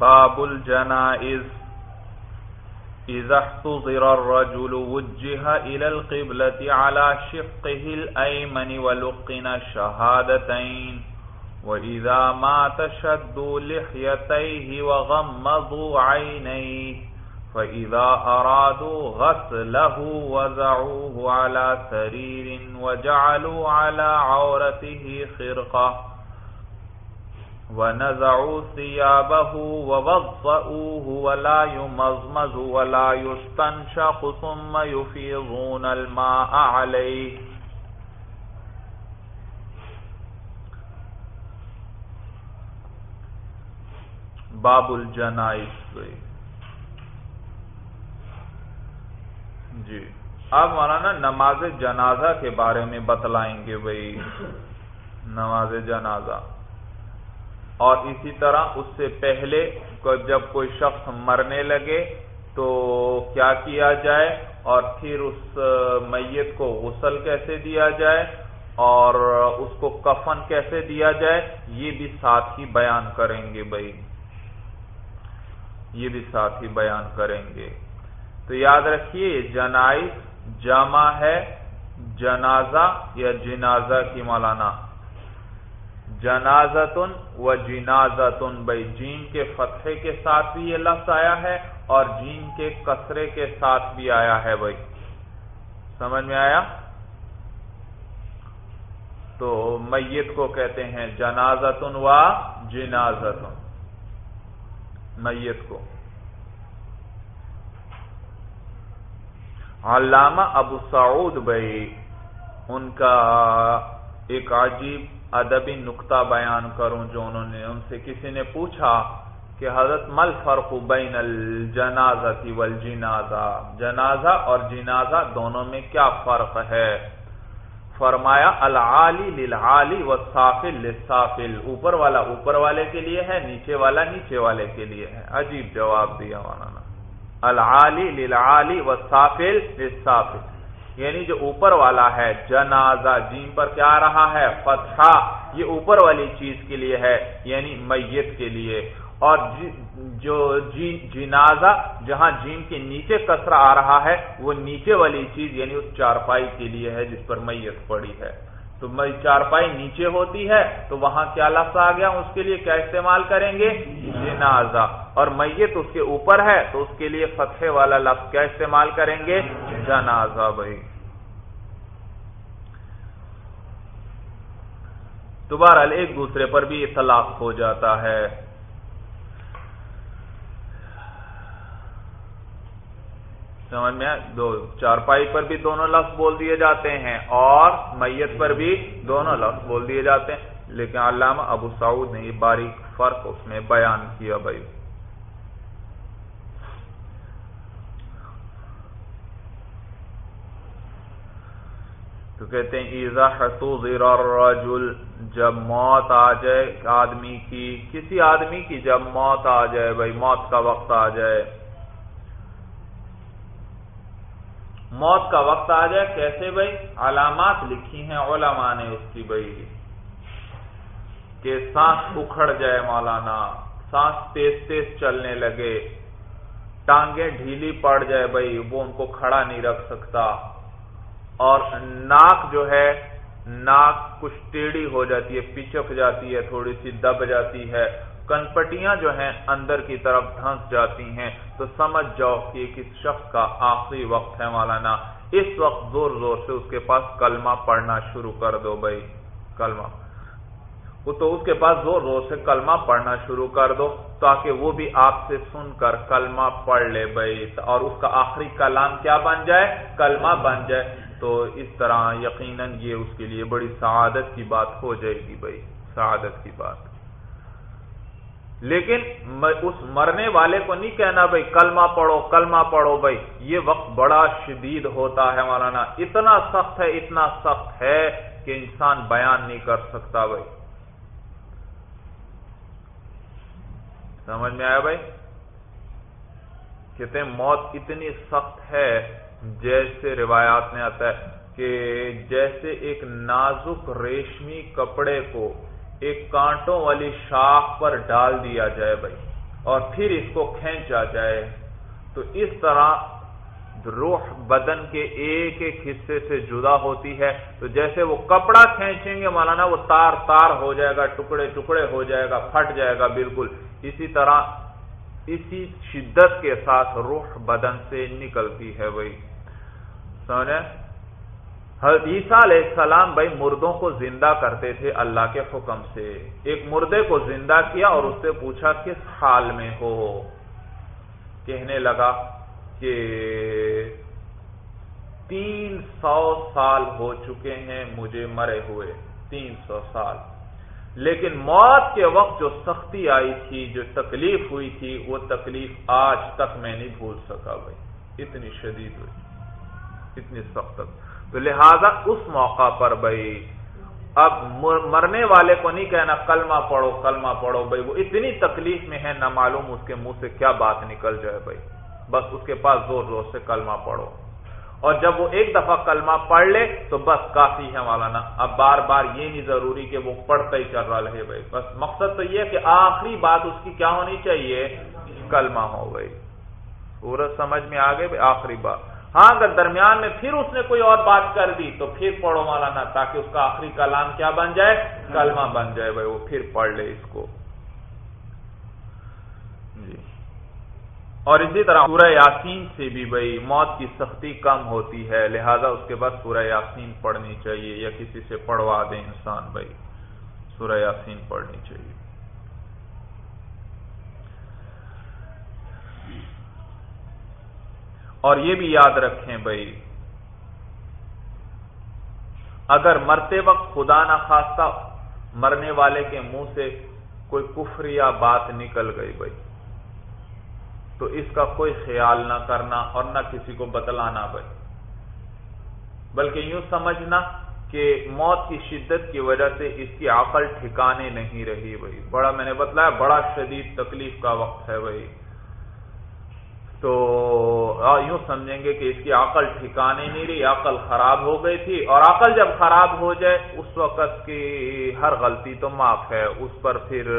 باب الجنائز. اذا احتضر الرجل وجه الى القبلة على شقه الايمن ولقن شهادتين واذا مات شدوا لحيتيه وغمضوا عينيه. فاذا ارادوا غسله وزعوه على سرير وجعلوا على عورته خرقه ونزعوا ثيابه ووضعوه ولا يمزمز ولا يستنشق ثم يفيضون الماء عليه. باب الجنائز جی. اب مولانا نماز جنازہ کے بارے میں بتلائیں گے بھائی. نماز جنازہ. اور اسی طرح اس سے پہلے جب کوئی شخص مرنے لگے تو کیا کیا جائے اور پھر اس میت کو غسل کیسے دیا جائے اور اس کو کفن کیسے دیا جائے، یہ بھی ساتھ ہی بیان کریں گے بھائی۔ یہ بھی ساتھ ہی بیان کریں گے۔ تو یاد رکھیے، جنائز جمع ہے، جنازہ یا جنازہ کی مولانا۔ جنازتن و جنازتن بھائی جین کے فتحے کے ساتھ بھی یہ لفظ آیا ہے اور جین کے کسرے کے ساتھ بھی آیا ہے بھائی سمجھ میں آیا؟ تو میت کو کہتے ہیں جنازتن و جنازتن۔ میت کو۔ علامہ ابو سعود بھائی ان کا ایک عجیب ادبی نقطہ بیان کروں جو انہوں نے ان سے کسی نے پوچھا کہ حضرت مل فرق بین الجنازہ والجنازہ جنازہ اور جنازہ دونوں میں کیا فرق ہے؟ فرمایا، العالی للعالی والسافل للسافل۔ اوپر والا اوپر والے کے لیے ہے، نیچے والا نیچے والے کے لیے ہے۔ عجیب جواب دیا مولانا العالی للعالی والسافل للسافل۔ یعنی جو اوپر والا ہے، جنازہ، جیم پر کیا آ رہا ہے؟ فتحہ، یہ اوپر والی چیز کے لیے ہے یعنی میت کے لیے۔ اور جی، جو جی، جنازہ، جہاں جیم کے نیچے کسرا آ رہا ہے، وہ نیچے والی چیز یعنی اس چارپائی کے لیے ہے جس پر میت پڑی ہے۔ تو چارپائی نیچے ہوتی ہے، تو وہاں کیا لفظ آ گیا؟ اس کے لیے کیا استعمال کریں گے؟ جنازہ۔ اور میت اس کے اوپر ہے، تو اس کے لیے فتح والا لفظ کیا استعمال کریں گے؟ جنازہ بھائی۔ دوبارہ ایک دوسرے پر بھی اطلاق ہو جاتا ہے۔ سمجھ میں دو، چارپائی پر بھی دونوں لفظ بول دیے جاتے ہیں اور میت پر بھی دونوں لفظ بول دیے جاتے ہیں۔ لیکن علامہ ابو سعود نے یہ باریک فرق اس میں بیان کیا بھائی۔ تو کہتے ہیں ایزا الرجل، جب موت آ جائے، آدمی کی، کسی آدمی کی جب موت آ جائے بھائی، موت کا وقت آ جائے۔ موت کا وقت آ جائے، کیسے بھائی؟ علامات لکھی ہیں، علماء نے اس کی بھائی، کہ سانس اکھڑ جائے مولانا، سانس تیز تیز چلنے لگے، ٹانگیں ڈھیلی پڑ جائے بھائی، وہ ان کو کھڑا نہیں رکھ سکتا۔ اور ناک جو ہے، ناک کچھ ٹیڑھی ہو جاتی ہے پچک جاتی ہے، تھوڑی سی دب جاتی ہے کنپٹیاں جو ہیں اندر کی طرف دھنس جاتی ہیں، تو سمجھ جاؤ کہ کس شخص کا آخری وقت ہے مولانا۔ اس وقت زور زور سے اس کے پاس کلمہ پڑھنا شروع کر دو بھائی، کلمہ۔ تو اس کے پاس زور زور سے کلمہ پڑھنا شروع کر دو تاکہ وہ بھی آپ سے سن کر کلمہ پڑھ لے بھائی۔ اور اس کا آخری کلام کیا بن جائے؟ کلمہ بن جائے۔ تو اس طرح یقیناً یہ اس کے لیے بڑی سعادت کی بات ہو جائے گی بھائی، سعادت کی بات۔ لیکن اس مرنے والے کو نہیں کہنا بھائی، کلمہ پڑھو کلمہ پڑھو بھائی، یہ وقت بڑا شدید ہوتا ہے مولانا۔ اتنا سخت ہے، اتنا سخت ہے کہ انسان بیان نہیں کر سکتا بھائی۔ سمجھ میں آیا بھائی؟ کہتے ہیں موت اتنی سخت ہے، جیسے روایات میں آتا ہے کہ جیسے ایک نازک ریشمی کپڑے کو ایک کانٹوں والی شاخ پر ڈال دیا جائے بھائی، اور پھر اس کو کھینچا جائے۔ تو اس طرح روح بدن کے ایک ایک حصے سے جدا ہوتی ہے۔ تو جیسے وہ کپڑا کھینچیں گے، مولانا، وہ تار تار ہو جائے گا، ٹکڑے ٹکڑے ہو جائے گا، پھٹ جائے گا، بالکل۔ اسی طرح اسی شدت کے ساتھ روح بدن سے نکلتی ہے وہی سمجھے؟ عیسیٰ علیہ السلام بھائی مردوں کو زندہ کرتے تھے اللہ کے حکم سے۔ ایک مردے کو زندہ کیا اور اس سے پوچھا کس حال میں ہو؟ کہنے لگا کہ تین سو سال ہو چکے ہیں مجھے مرے ہوئے، تین سو سال۔ لیکن موت کے وقت جو سختی آئی تھی، جو تکلیف ہوئی تھی، وہ تکلیف آج تک میں نہیں بھول سکا بھائی۔ اتنی شدید ہوئی، اتنی سخت۔ تو لہذا اس موقع پر بھائی اب مرنے والے کو نہیں کہنا کلمہ پڑھو کلمہ پڑھو بھائی وہ اتنی تکلیف میں ہے، نہ معلوم اس کے منہ سے کیا بات نکل جائے بھائی بس اس کے پاس زور زور سے کلمہ پڑھو۔ اور جب وہ ایک دفعہ کلمہ پڑھ لے تو بس کافی ہے مولانا۔ اب بار بار یہ نہیں ضروری کہ وہ پڑھتا ہی چل رہا رہے بھائی بس مقصد تو یہ کہ آخری بات اس کی کیا ہونی چاہیے؟ کلمہ ہو گئی سورج سمجھ میں آ گئے آخری بات۔ ہاں اگر درمیان میں پھر اس نے کوئی اور بات کر دی تو پھر پڑھو مولانا تاکہ اس کا آخری کلام کیا بن جائے؟ کلمہ بن جائے بھائی، وہ پھر پڑھ لے اس کو۔ جی۔ اور اسی طرح سورہ یاسین سے بھی بھائی، موت کی سختی کم ہوتی ہے، لہذا اس کے بعد سورہ یاسین پڑھنی چاہیے یا کسی سے پڑھوا دے انسان بھائی۔ سورہ یاسین پڑھنی چاہیے۔ اور یہ بھی یاد رکھیں بھائی، اگر مرتے وقت خدا نہ خاصہ مرنے والے کے منہ سے کوئی کفر یا بات نکل گئی بھائی، تو اس کا کوئی خیال نہ کرنا اور نہ کسی کو بتلانا بھائی۔ بلکہ یوں سمجھنا کہ موت کی شدت کی وجہ سے اس کی عقل ٹھکانے نہیں رہی بھائی۔ بڑا میں نے بتلایا، بڑا شدید تکلیف کا وقت ہے بھائی۔ تو یوں سمجھیں گے کہ اس کی عقل ٹھکانے نہیں رہی، عقل خراب ہو گئی تھی، اور عقل جب خراب ہو جائے، اس وقت کی ہر غلطی تو معاف ہے، اس پر پھر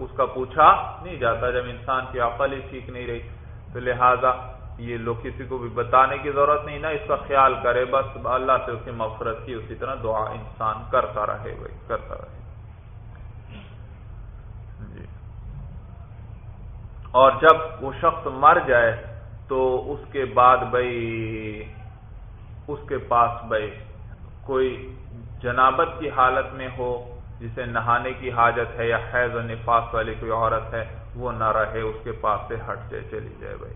اس کا پوچھا نہیں جاتا جب انسان کی عقل ہی ٹھیک نہیں رہی۔ تو لہذا یہ لوگ کسی کو بھی بتانے کی ضرورت نہیں نا اس کا خیال کرے، بس اللہ سے اس کی مفرت کی اسی طرح دعا انسان کرتا رہے بھائی کرتا رہے۔ جی۔ اور جب وہ شخص مر جائے تو اس کے بعد بھائی اس کے پاس بھائی کوئی جنابت کی حالت میں ہو، جسے نہانے کی حاجت ہے یا حیض و نفاس والی کوئی عورت ہے، وہ نہ رہے، اس کے پاس سے ہٹ جائے، چلی جائے بھائی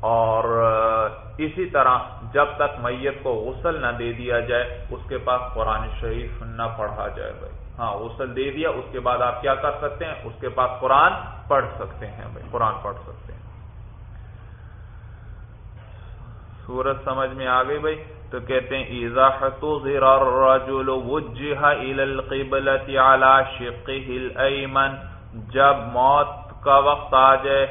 اور، اسی طرح جب تک میت کو غسل نہ دے دیا جائے، اس کے پاس قرآن شریف نہ پڑھا جائے بھائی ہاں غسل دے دیا، اس کے بعد آپ کیا کر سکتے ہیں؟ اس کے پاس قرآن پڑھ سکتے ہیں بھائی قرآن پڑھ سکتے ہیں۔ سورت سمجھ میں آ گئی بھائی، تو کہتے ہیں ایزاحت الرجل وجہ الى القبلة على شقه الایمن جب موت کا وقت آ جائے،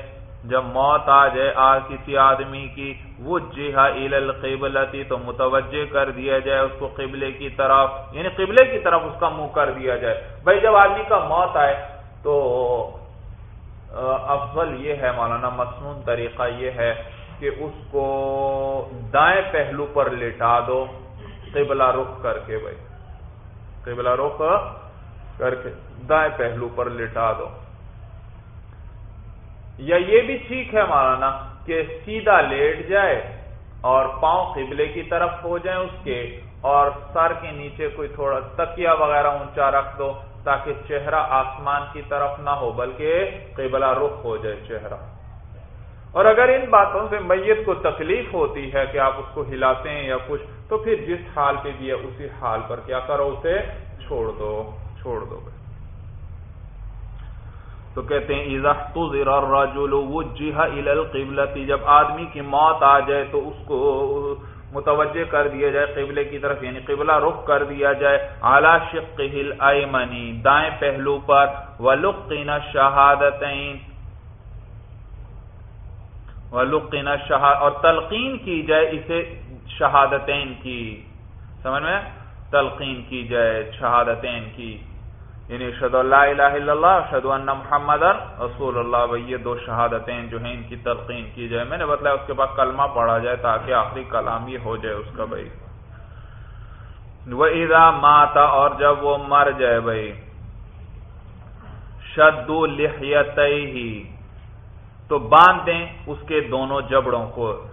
جب موت آ جائے آ کسی آدمی کی وجہ الى القبلة، تو متوجہ کر دیا جائے اس کو قبلے کی طرف یعنی قبلے کی طرف اس کا منہ کر دیا جائے۔ بھائی، جب آدمی کا موت آئے، تو افضل یہ ہے، مولانا مصنون، طریقہ یہ ہے کہ اس کو دائیں پہلو پر لٹا دو، قبلہ رخ کر کے بھائی۔ قبلہ رخ کر کے دائیں پہلو پر لٹا دو۔ یا یہ بھی ٹھیک ہے مولانا کہ سیدھا لیٹ جائے اور پاؤں قبلے کی طرف ہو جائیں اس کے اور سر کے نیچے کوئی تھوڑا تکیا وغیرہ اونچا رکھ دو تاکہ چہرہ آسمان کی طرف نہ ہو، بلکہ قبلہ رخ ہو جائے چہرہ۔ اور اگر ان باتوں سے میت کو تکلیف ہوتی ہے کہ آپ اس کو ہلاتے ہیں یا کچھ، تو پھر جس حال پہ بھی ہے اسی حال پر کیا کرو، اسے چھوڑ دو چھوڑ دو تو کہتے ہیں جب آدمی کی موت آ جائے تو اس کو متوجہ کر دیا جائے، قبلے کی طرف یعنی قبلہ رخ کر دیا جائے۔ اعلی شقہ ایمنی دائیں پہلو پر ولقین شہادتین ولقنا شہاد اور تلقین کی جائے اسے شہادتین کی۔ سمجھ میں؟ تلقین کی جائے، شہادتین کی۔ یعنی شد اللہ الہ الا اللہ شد ان محمد رسول اللہ۔ بھائی، یہ دو شہادتیں جو ہیں، ان کی تلقین کی جائے۔ میں نے بتلایا، اس کے بعد کلمہ پڑھا جائے تاکہ آخری کلام یہ ہو جائے اس کا، بھائی۔ وہ ادا ماتا اور جب وہ مر جائے، بھائی۔ شدو لحیت ہی تو باندھ دیں اس کے دونوں جبڑوں کو۔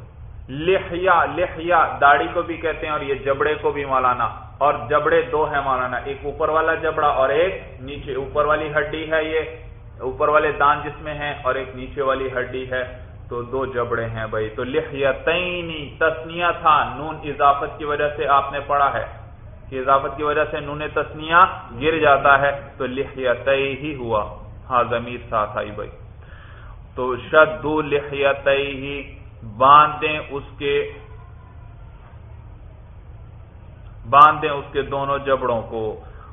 لحیا لحیا داڑھی کو بھی کہتے ہیں اور یہ جبڑے کو بھی مولانا۔ اور جبڑے دو ہیں مولانا، ایک اوپر والا جبڑا اور ایک نیچے۔ اوپر والی ہڈی ہے یہ، اوپر والے دان جس میں ہیں اور ایک نیچے والی ہڈی ہے۔ تو دو جبڑے ہیں بھائی۔ تو لحیتینی تسنیا تھا۔ نون اضافت کی وجہ سے آپ نے پڑھا ہے۔ کہ اضافت کی وجہ سے نون تسنیا گر جاتا ہے۔ تو لحیت ہی ہوا۔ ہاں ضمیر ساتھ آئی بھائی۔ تو شدو لحیت ہی باندھیں اس کے باندھیں اس کے دونوں جبڑوں کو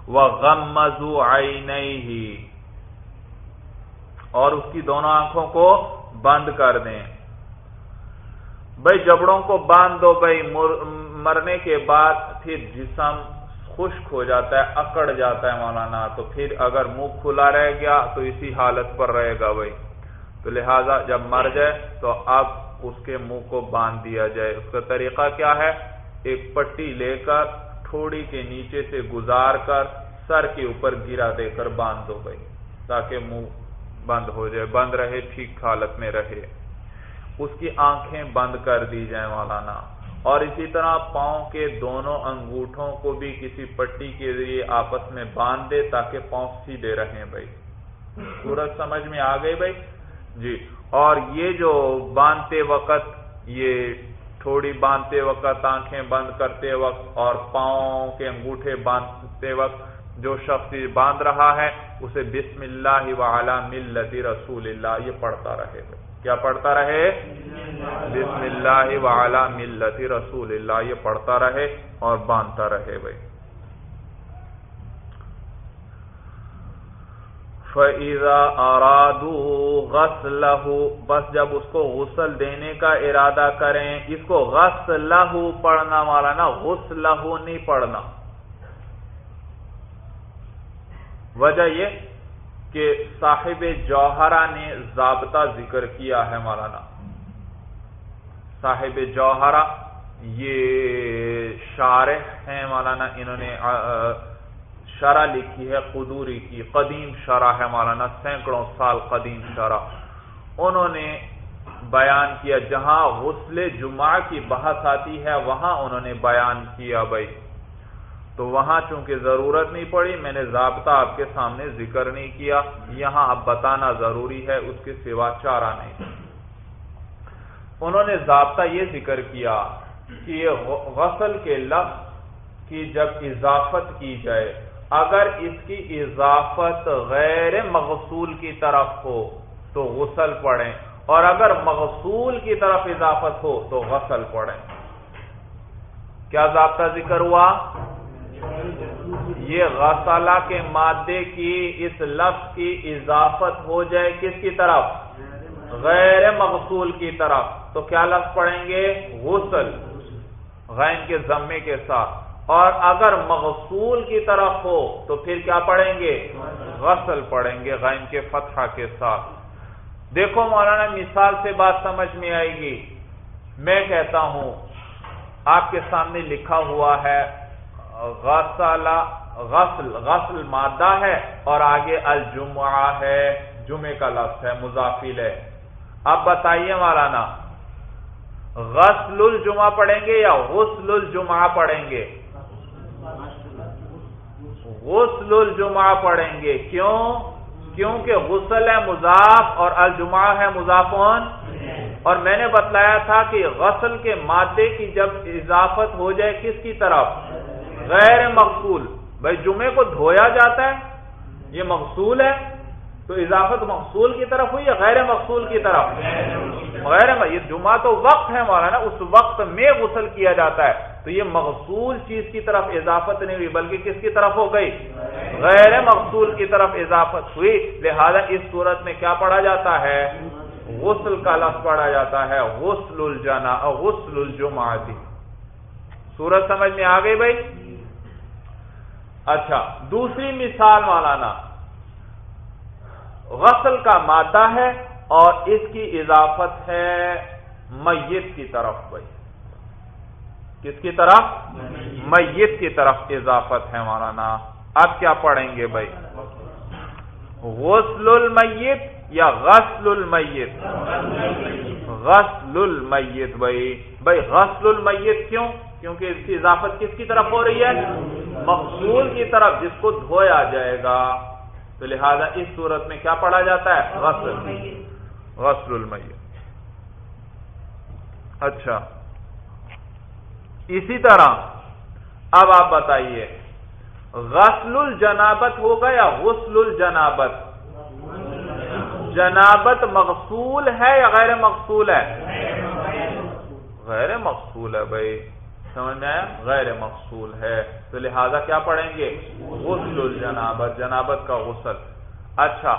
وہ غم مزو آئی اور اس کی دونوں آنکھوں کو بند کر دیں۔ بھائی جبڑوں کو باندھ دو بھائی مرنے کے بعد پھر جسم خشک ہو جاتا ہے، اکڑ جاتا ہے مولانا، تو پھر اگر منہ کھلا رہ گیا تو اسی حالت پر رہے گا بھائی تو لہذا جب مر جائے تو اب اس کے منہ کو باندھ دیا جائے۔ اس کا طریقہ کیا ہے؟ ایک پٹی لے کر، تھوڑی کے نیچے سے گزار کر، سر کے اوپر گرا دے کر باندھ دو بھائی، تاکہ منہ بند ہو جائے، بند رہے، ٹھیک حالت میں رہے۔ اس کی آنکھیں بند کر دی جائیں مولانا۔ اور اسی طرح پاؤں کے دونوں انگوٹھوں کو بھی کسی پٹی کے ذریعے آپس میں باندھ دے، تاکہ پاؤں سیدھے رہیں بھائی۔ سورج سمجھ میں آ گئی بھائی؟ جی اور یہ جو باندھتے وقت، یہ تھوڑی باندھتے وقت، آنکھیں بند کرتے وقت، اور پاؤں کے انگوٹھے باندھتے وقت جو شخص باندھ رہا ہے، اسے بسم اللہ وعلا ملتی رسول اللہ، یہ پڑھتا رہے۔ کیا پڑھتا رہے؟ بسم اللہ وعلا ملتی رسول اللہ، یہ پڑھتا رہے اور باندھتا رہے۔ بھائی فَإِذَا أَرَادُوا غَسْلَهُ، بس جب اس کو غسل دینے کا ارادہ کریں، اس کو غسلہ پڑھنا والا نا، غسلہ نہیں پڑھنا۔ وجہ یہ کہ صاحب جوہرہ نے ضابطہ ذکر کیا ہے مولانا۔ صاحب جوہرہ، یہ شارح ہیں مولانا، انہوں نے شرح لکھی ہے، قدوری کی۔ قدیم شرح ہے مولانا، سینکڑوں سال قدیم شرح۔ انہوں نے بیان کیا، جہاں غسل جمعہ کی بحث آتی ہے، وہاں انہوں نے بیان کیا بھائی۔ تو وہاں چونکہ ضرورت نہیں پڑی، میں نے ضابطہ آپ کے سامنے ذکر نہیں کیا۔ یہاں اب بتانا ضروری ہے، اس کے سوا چارہ نہیں۔ انہوں نے ضابطہ یہ ذکر کیا کہ یہ غسل کے لفظ کی جب اضافت کی جائے اگر اس کی اضافت غیر مغصول کی طرف ہو تو غسل پڑھیں، اور اگر مغصول کی طرف اضافت ہو تو غسل پڑھیں۔ کیا ضابطہ ذکر ہوا؟ یہ غسلہ کے مادے کی اس لفظ کی اضافت ہو جائے کس کی طرف؟ غیر مغصول کی طرف۔ تو کیا لفظ پڑھیں گے؟ غسل۔ غین کے ذمے کے ساتھ۔ اور اگر مغصول کی طرف ہو تو پھر کیا پڑھیں گے؟ غسل پڑھیں گے غائم کے فتحہ کے ساتھ۔ دیکھو مولانا، مثال سے بات سمجھ میں آئے گی۔ میں کہتا ہوں، آپ کے سامنے لکھا ہوا ہے، غسل غسل غسل مادہ ہے اور آگے الجمعہ ہے۔ جمعے کا لفظ ہے مضافل ہے اب بتائیے مولانا، غسل الجمعہ پڑھیں گے یا غسل الجمعہ پڑھیں گے؟ غسل الجمعہ پڑھیں گے۔ کیوں؟ کیونکہ غسل ہے مضاف اور الجمعہ ہے مضافون۔ اور میں نے بتلایا تھا کہ غسل کے مادے کی جب اضافت ہو جائے کس کی طرف؟ غیر مقصول۔ بھائی جمعے کو دھویا جاتا ہے، یہ مقصول ہے۔ تو اضافت مقصول کی طرف ہوئی یا غیر مقصول کی طرف؟ غیر یہ جمعہ تو وقت ہے مولانا، اس وقت میں غسل کیا جاتا ہے۔ تو یہ مقصول چیز کی طرف اضافت نہیں ہوئی، بلکہ کس کی طرف ہو گئی؟ غیر مقصول کی طرف اضافت ہوئی۔ لہذا اس صورت میں کیا پڑھا جاتا ہے؟ غسل کا لفظ پڑھا جاتا ہے، غسل الجنا غسل الجمعہ۔ سورت سمجھ میں آ گئی بھائی؟ اچھا دوسری مثال مولانا۔ غسل کا مادہ ہے اور اس کی اضافت ہے میت کی طرف بھائی۔ کس کی طرف؟ میت کی طرف اضافت ہے مولانا۔ اب کیا پڑھیں گے بھائی؟ غسل المیت یا غسل المیت؟ غسل المیت بھائی۔ بھائی، غسل المیت کیوں؟ کیونکہ اس کی اضافت کس کی طرف ہو رہی ہے؟ مقصول کی طرف، جس کو دھویا جائے گا۔ تو لہذا اس صورت میں کیا پڑھا جاتا ہے؟ غسل. غسل. المیت. اچھا. اسی طرح اب آپ بتائیے غسل الجنابت ہوگا یا غسل الجنابت؟ جنابت مقصول ہے یا غیر مقصول ہے؟ غیر مقصول ہے بھائی. سمجھ میں آیا؟ غیر مقصول ہے۔ تو لہذا کیا پڑھیں گے؟ غسل الجنابت، جنابت کا غسل۔ اچھا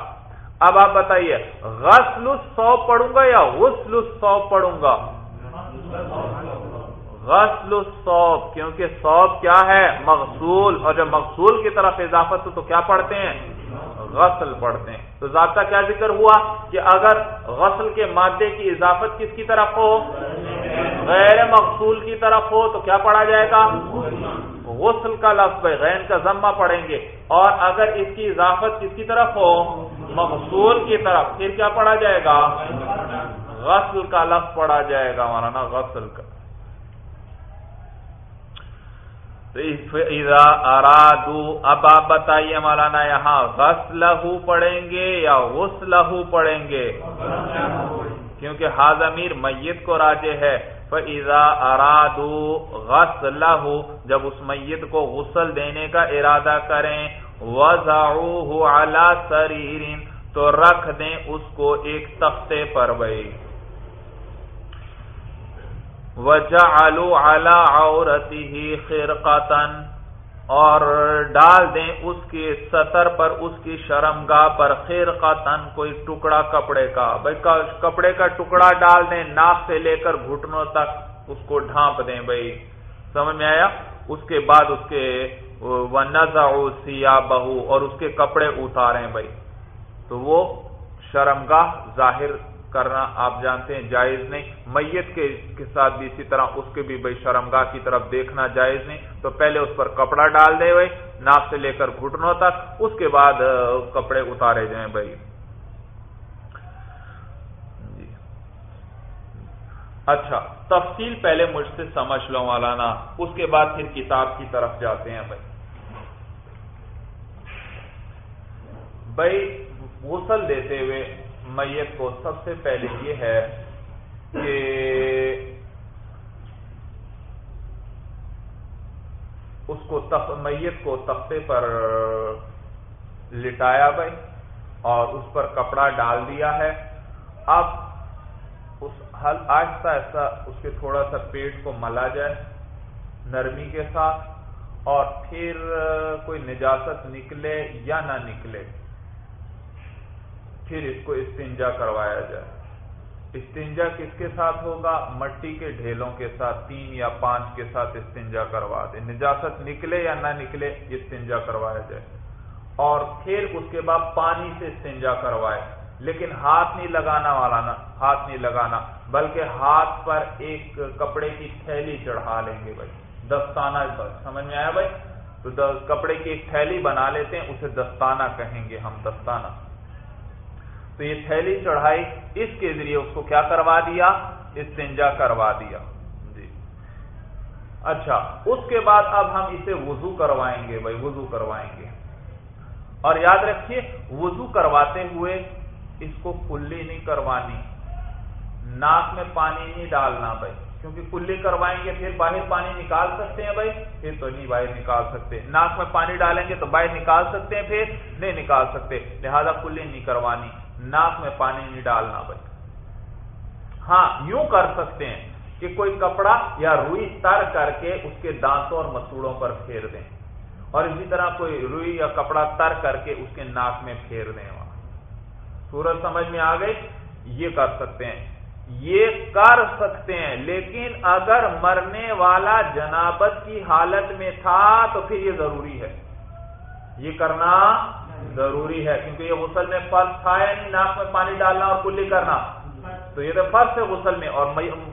اب آپ بتائیے، غسل سو پڑھوں گا یا غسل سو پڑھوں گا؟ غسل الصوب کیونکہ صوب کیا ہے؟ مغسول، اور جب مغسول کی طرف اضافت ہو تو کیا پڑھتے ہیں؟ غسل پڑھتے ہیں۔ تو ضابطہ کیا ذکر ہوا کہ اگر غسل کے مادے کی اضافت کس کی طرف ہو؟ غیر مقصول کی طرف ہو تو کیا پڑھا جائے گا؟ غسل کا لفظ غین کا ذمہ پڑھیں گے۔ اور اگر اس کی اضافت کس کی طرف ہو؟ مقصول کی طرف۔ پھر کیا پڑھا جائے گا؟ غسل کا لفظ پڑھا جائے گا، مولانا، غسل کا۔ ارادو اب آپ بتائیے مولانا یہاں غسل پڑھیں گے یا غسل پڑھیں گے؟ کیونکہ حاضمیر میت کو راجے ہے۔ فضا ارادو غسل جب اس میت کو غسل دینے کا ارادہ کریں، وضعوه على سریر تو رکھ دیں اس کو ایک تختے پر بھائی۔ وجعلوا على عورته خرقه اور ڈال دیں اس کے سطر پر، اس کی شرمگاہ پر خیر کوئی ٹکڑا کپڑے کا۔ بھائی کپڑے کا ٹکڑا ڈال دیں، ناک سے لے کر گھٹنوں تک اس کو ڈھانپ دیں۔ بھائی، سمجھ میں آیا؟ اس کے بعد اس کے نزا سیا بہو اور اس کے کپڑے اتاریں۔ بھائی، تو وہ شرمگاہ ظاہر کرنا آپ جانتے ہیں جائز نہیں۔ میت کے ساتھ بھی اسی طرح اس کے بھی بھائی شرمگاہ کی طرف دیکھنا جائز نہیں۔ تو پہلے اس پر کپڑا ڈال دے بھائی ناپ سے لے کر گھٹنوں تک، اس کے بعد کپڑے اتارے جائیں بھائی۔ جی۔ اچھا تفصیل پہلے مجھ سے سمجھ لو مولانا، اس کے بعد پھر کتاب کی طرف جاتے ہیں بھائی۔ بھائی، غسل دیتے ہوئے میت کو سب سے پہلے یہ ہے کہ اس کو میت کو تختے پر لٹایا بھائی اور اس پر کپڑا ڈال دیا ہے۔ اب اس حل آہستہ آہستہ اس کے تھوڑا سا پیٹ کو ملا جائے نرمی کے ساتھ اور پھر کوئی نجاست نکلے یا نہ نکلے۔ پھر اس کو استنجا کروایا جائے۔ استنجا کس کے ساتھ ہوگا؟ مٹی کے ڈھیلوں کے ساتھ تین یا پانچ کے ساتھ استنجا کروا دے نجاست نکلے یا نہ نکلے، استنجا کروایا جائے۔ اور پھر اس کے بعد پانی سے استنجا کروائے۔ لیکن ہاتھ نہیں لگانا والا نا، ہاتھ نہیں لگانا، بلکہ ہاتھ پر ایک کپڑے کی تھیلی چڑھا لیں گے بھائی۔ دستانہ سمجھ میں آیا بھائی؟ تو کپڑے کی ایک تھیلی بنا لیتے ہیں، اسے دستانہ کہیں گے ہم، دستانہ۔ تو یہ تھیلی چڑھائی، اس کے ذریعے اس کو کیا کروا دیا؟ استنجا کروا دیا۔ جی۔ اچھا اس کے بعد اب ہم اسے وضو کروائیں گے، بھائی، وضو کروائیں گے۔ اور یاد رکھیے، وضو کرواتے ہوئے اس کو کلی نہیں کروانی۔ ناک میں پانی نہیں ڈالنا، بھائی۔ کیونکہ کلی کروائیں گے، پھر باہر پانی نکال سکتے ہیں، بھائی۔ پھر تو نہیں باہر نکال سکتے۔ ناک میں پانی ڈالیں گے تو باہر نکال سکتے ہیں، پھر نہیں نکال سکتے۔ لہذا کلی نہیں کروانی۔ ناک میں پانی نہیں ڈالنا بھائی۔ ہاں یوں کر سکتے ہیں کہ کوئی کپڑا یا روئی تر کر کے اس کے دانتوں اور مسوڑوں پر پھیر دیں۔ اور اسی طرح کوئی روئی یا کپڑا تر کر کے اس کے ناک میں پھیر دیں۔ وہاں سورج سمجھ میں آ گئی؟ یہ کر سکتے ہیں۔ یہ کر سکتے ہیں، لیکن اگر مرنے والا جنابت کی حالت میں تھا تو پھر یہ ضروری ہے۔ یہ کرنا ضروری ہے، کیونکہ یہ غسل میں فرض تھا یا نہیں ناک میں پانی ڈالنا اور کلی کرنا۔ تو یہ تو فرض ہے غسل میں، اور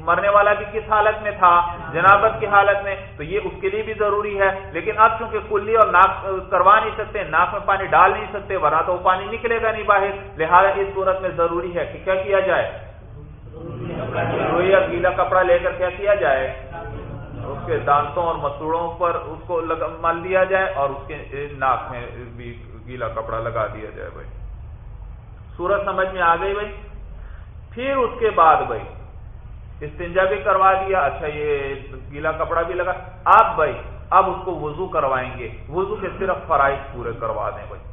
مرنے والا بھی کس حالت میں تھا؟ جنابت کی حالت میں۔ تو یہ اس کے لیے بھی ضروری ہے، لیکن اب چونکہ کلی اور ناک کروا نہیں سکتے، ناک میں پانی ڈال نہیں سکتے، ورنہ تو وہ پانی نکلے گا نہیں باہر۔ لہٰذا اس صورت میں ضروری ہے کہ کیا کیا جائے؟ روئی یا گیلا کپڑا لے کر کیا کیا جائے؟ اس کے دانتوں اور مسوڑوں پر اس کو مل دیا جائے، اور اس کے ناک میں بھی گیلا کپڑا لگا دیا جائے بھائی۔ سورج سمجھ میں آ گئی بھائی۔ پھر اس کے بعد بھائی، استنجا بھی کروا دیا۔ اچھا یہ گیلا کپڑا بھی لگا۔ اب بھائی، اب اس کو وضو کروائیں گے۔ وضو کے صرف فرائض پورے کروا دیں بھائی۔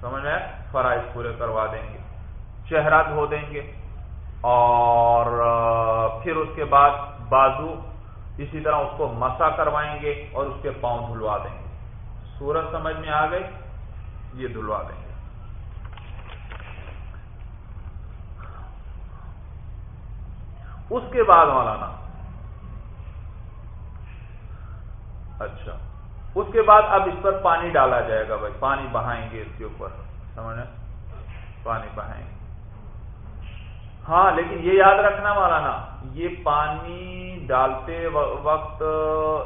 سمجھ میں فرائض پورے کروا دیں گے۔ چہرہ دھو دیں گے۔ اور پھر اس کے بعد بازو، اسی طرح اس کو مسا کروائیں گے اور اس کے پاؤں دھلوا دیں گے۔ سورج سمجھ میں آ گئی یہ دھلوا دیں گے۔ اس کے بعد مولانا۔ اچھا۔ اس کے بعد اب اس پر پانی ڈالا جائے گا بھائی۔ پانی بہائیں گے اس کے اوپر۔ سمجھ پانی بہائیں گے۔ ہاں لیکن یہ یاد رکھنا والا نا یہ پانی ڈالتے وقت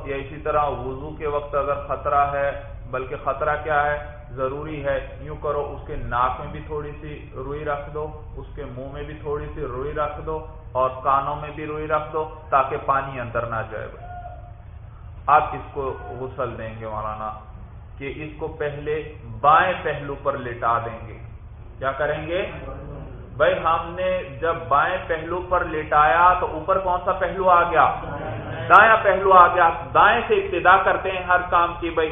یا اسی طرح وضو کے وقت اگر خطرہ ہے بلکہ خطرہ کیا ہے؟ ضروری ہے۔ یوں کرو، اس کے ناک میں بھی تھوڑی سی روئی رکھ دو، اس کے منہ میں بھی تھوڑی سی روئی رکھ دو اور کانوں میں بھی روئی رکھ دو تاکہ پانی اندر نہ جائے۔ آپ اس کو غسل دیں گے مولانا، کہ اس کو پہلے بائیں پہلو پر لٹا دیں گے۔ کیا کریں گے؟ بھائی، ہم نے جب بائیں پہلو پر لیٹایا تو اوپر کون سا پہلو آ گیا؟ دایاں پہلو آ گیا۔ دائیں سے ابتدا کرتے ہیں ہر کام کی۔ بھائی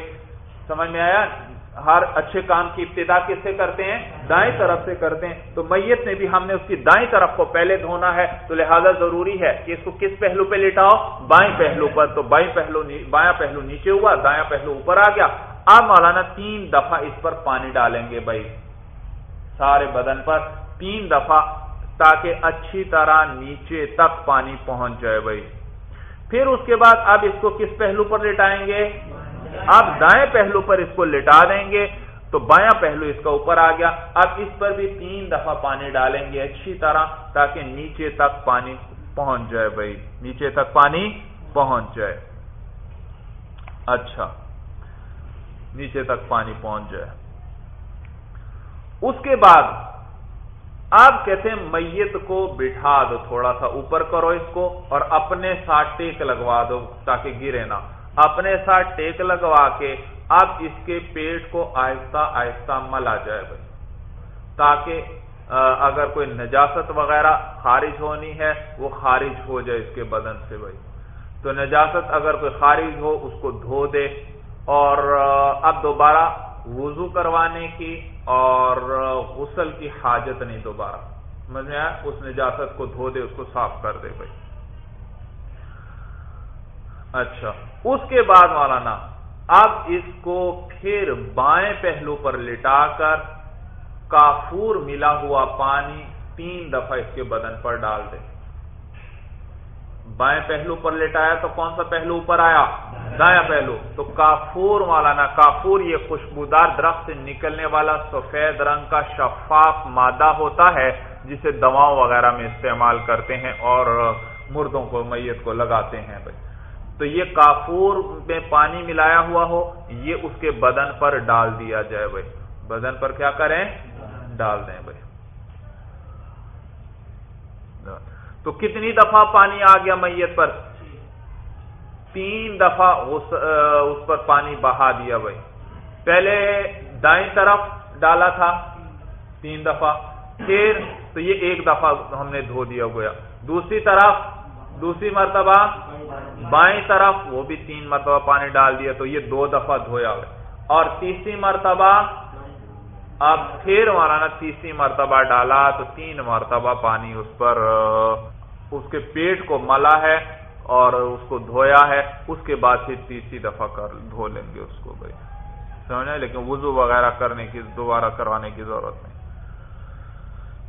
سمجھ میں آیا؟ ہر اچھے کام کی ابتدا کس سے کرتے ہیں؟ دائیں طرف سے کرتے ہیں۔ تو میت میں بھی ہم نے اس کی دائیں طرف کو پہلے دھونا ہے۔ تو لہذا ضروری ہے کہ اس کو کس پہلو پہ لٹاؤ؟ بائیں پہلو پر۔ تو بائیں پہلو بایاں پہلو نیچے ہوا، دایاں پہلو اوپر آ گیا۔ اب مولانا تین دفعہ اس پر پانی ڈالیں گے بھائی۔ سارے بدن پر تین دفعہ تاکہ اچھی طرح نیچے تک پانی پہنچ جائے بھائی۔ پھر اس کے بعد اب اس کو کس پہلو پر لٹائیں گے؟ اب دائیں پہلو پر اس کو لٹا دیں گے تو بایاں پہلو اس کا اوپر آ گیا۔ اب اس پر بھی تین دفعہ پانی ڈالیں گے اچھی طرح تاکہ نیچے تک پانی پہنچ جائے بھائی۔ نیچے تک پانی پہنچ جائے۔ اچھا۔ نیچے تک پانی پہنچ جائے۔ اس کے بعد آپ کہتے ہیں میت کو بٹھا دو تھوڑا سا اوپر کرو اس کو اور اپنے ساتھ ٹیک لگوا دو تاکہ گرے نہ۔ اپنے ساتھ ٹیک لگوا کے اب اس کے پیٹ کو آہستہ آہستہ ملا جائے بھائی تاکہ اگر کوئی نجاست وغیرہ خارج ہونی ہے، وہ خارج ہو جائے اس کے بدن سے بھائی۔ تو نجاست اگر کوئی خارج ہو، اس کو دھو دے۔ اور اب دوبارہ وضو کروانے کی اور غسل کی حاجت نہیں دوبارہ۔ مجھے اس نجاست کو دھو دے، اس کو صاف کر دے بھائی۔ اچھا۔ اس کے بعد مولانا، اب اس کو پھر بائیں پہلو پر لٹا کر کافور ملا ہوا پانی تین دفعہ اس کے بدن پر ڈال دے بائیں پہلو پر لٹایا تو کون سا پہلو اوپر آیا؟ دایا پہلو۔ تو کافور مولانا، کافور یہ خوشبودار درخت سے نکلنے والا سفید رنگ کا شفاف مادہ ہوتا ہے، جسے دواؤں وغیرہ میں استعمال کرتے ہیں اور مردوں کو، میت کو لگاتے ہیں۔ بھائی تو یہ کافور میں پانی ملایا ہوا ہو، یہ اس کے بدن پر ڈال دیا جائے بھائی۔ بدن پر کیا کریں؟ ڈال دیں بھائی۔ تو کتنی دفعہ پانی آ گیا میت پر؟ تین دفعہ اس پر پانی بہا دیا بھائی۔ پہلے دائیں طرف ڈالا تھا، تین دفعہ۔ پھر تو یہ ایک دفعہ ہم نے دھو دیا گیا دوسری طرف دوسری مرتبہ بائیں طرف، وہ بھی تین مرتبہ پانی ڈال دیا تو یہ دو دفعہ دھویا ہوئے۔ اور تیسری مرتبہ، اب پھر مولانا تیسری مرتبہ ڈالا تو تین مرتبہ پانی اس پر، اس کے پیٹ کو ملا ہے اور اس کو دھویا ہے۔ اس کے بعد پھر تیسری دفعہ کر، دھو لیں گے اس کو بھائی۔ سمجھے؟ لیکن وضو وغیرہ کرنے کی، دوبارہ کروانے کی ضرورت نہیں۔